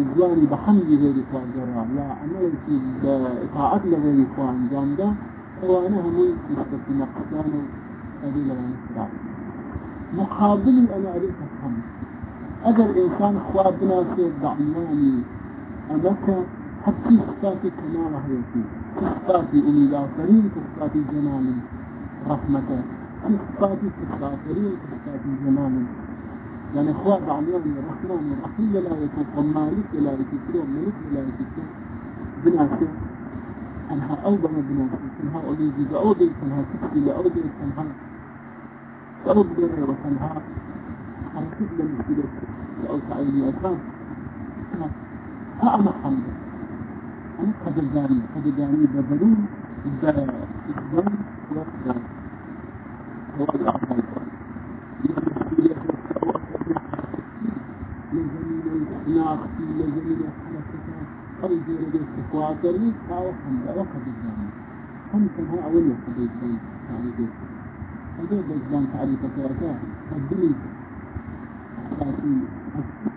Speaker 2: الزواني بحمدي غير اخوة جرى يا عملتي باطاعت لغير اخوة انجام ده وأنا هم مستفي نقصان ادي لغير اخوة مقابلي أنا أريد أفهم. اگر إنسان اخوة بناسي دعماني أمك حتى صفاتي كمال هيتي صفاتي أولي الآخرين صفاتي جمال رحمته صفاتي صفاتي صفاتي جمال يعني إخوات عميان الرحمن الرحيم لا يتوقع مالك لا يتوقع ملك لا يتوقع بناسه أنها أوضع بناسه تنها أوليجي بأوضي تنها تكسي لأوضي تنها أوضي وتنها حركت لمسيلة لأوسع عيني أسان فأنا حمد. أنا قد الزاني ببلون بإقبال وإقبال هو الأعمال لجميل الإخلاق لجميل الحركات أرجو لدي استخواطر فهو حمد وقد الزاني هم كان أول يقضي الزاني تعريفه هذا الزاني تعريفه كذا الدليل أخلاقي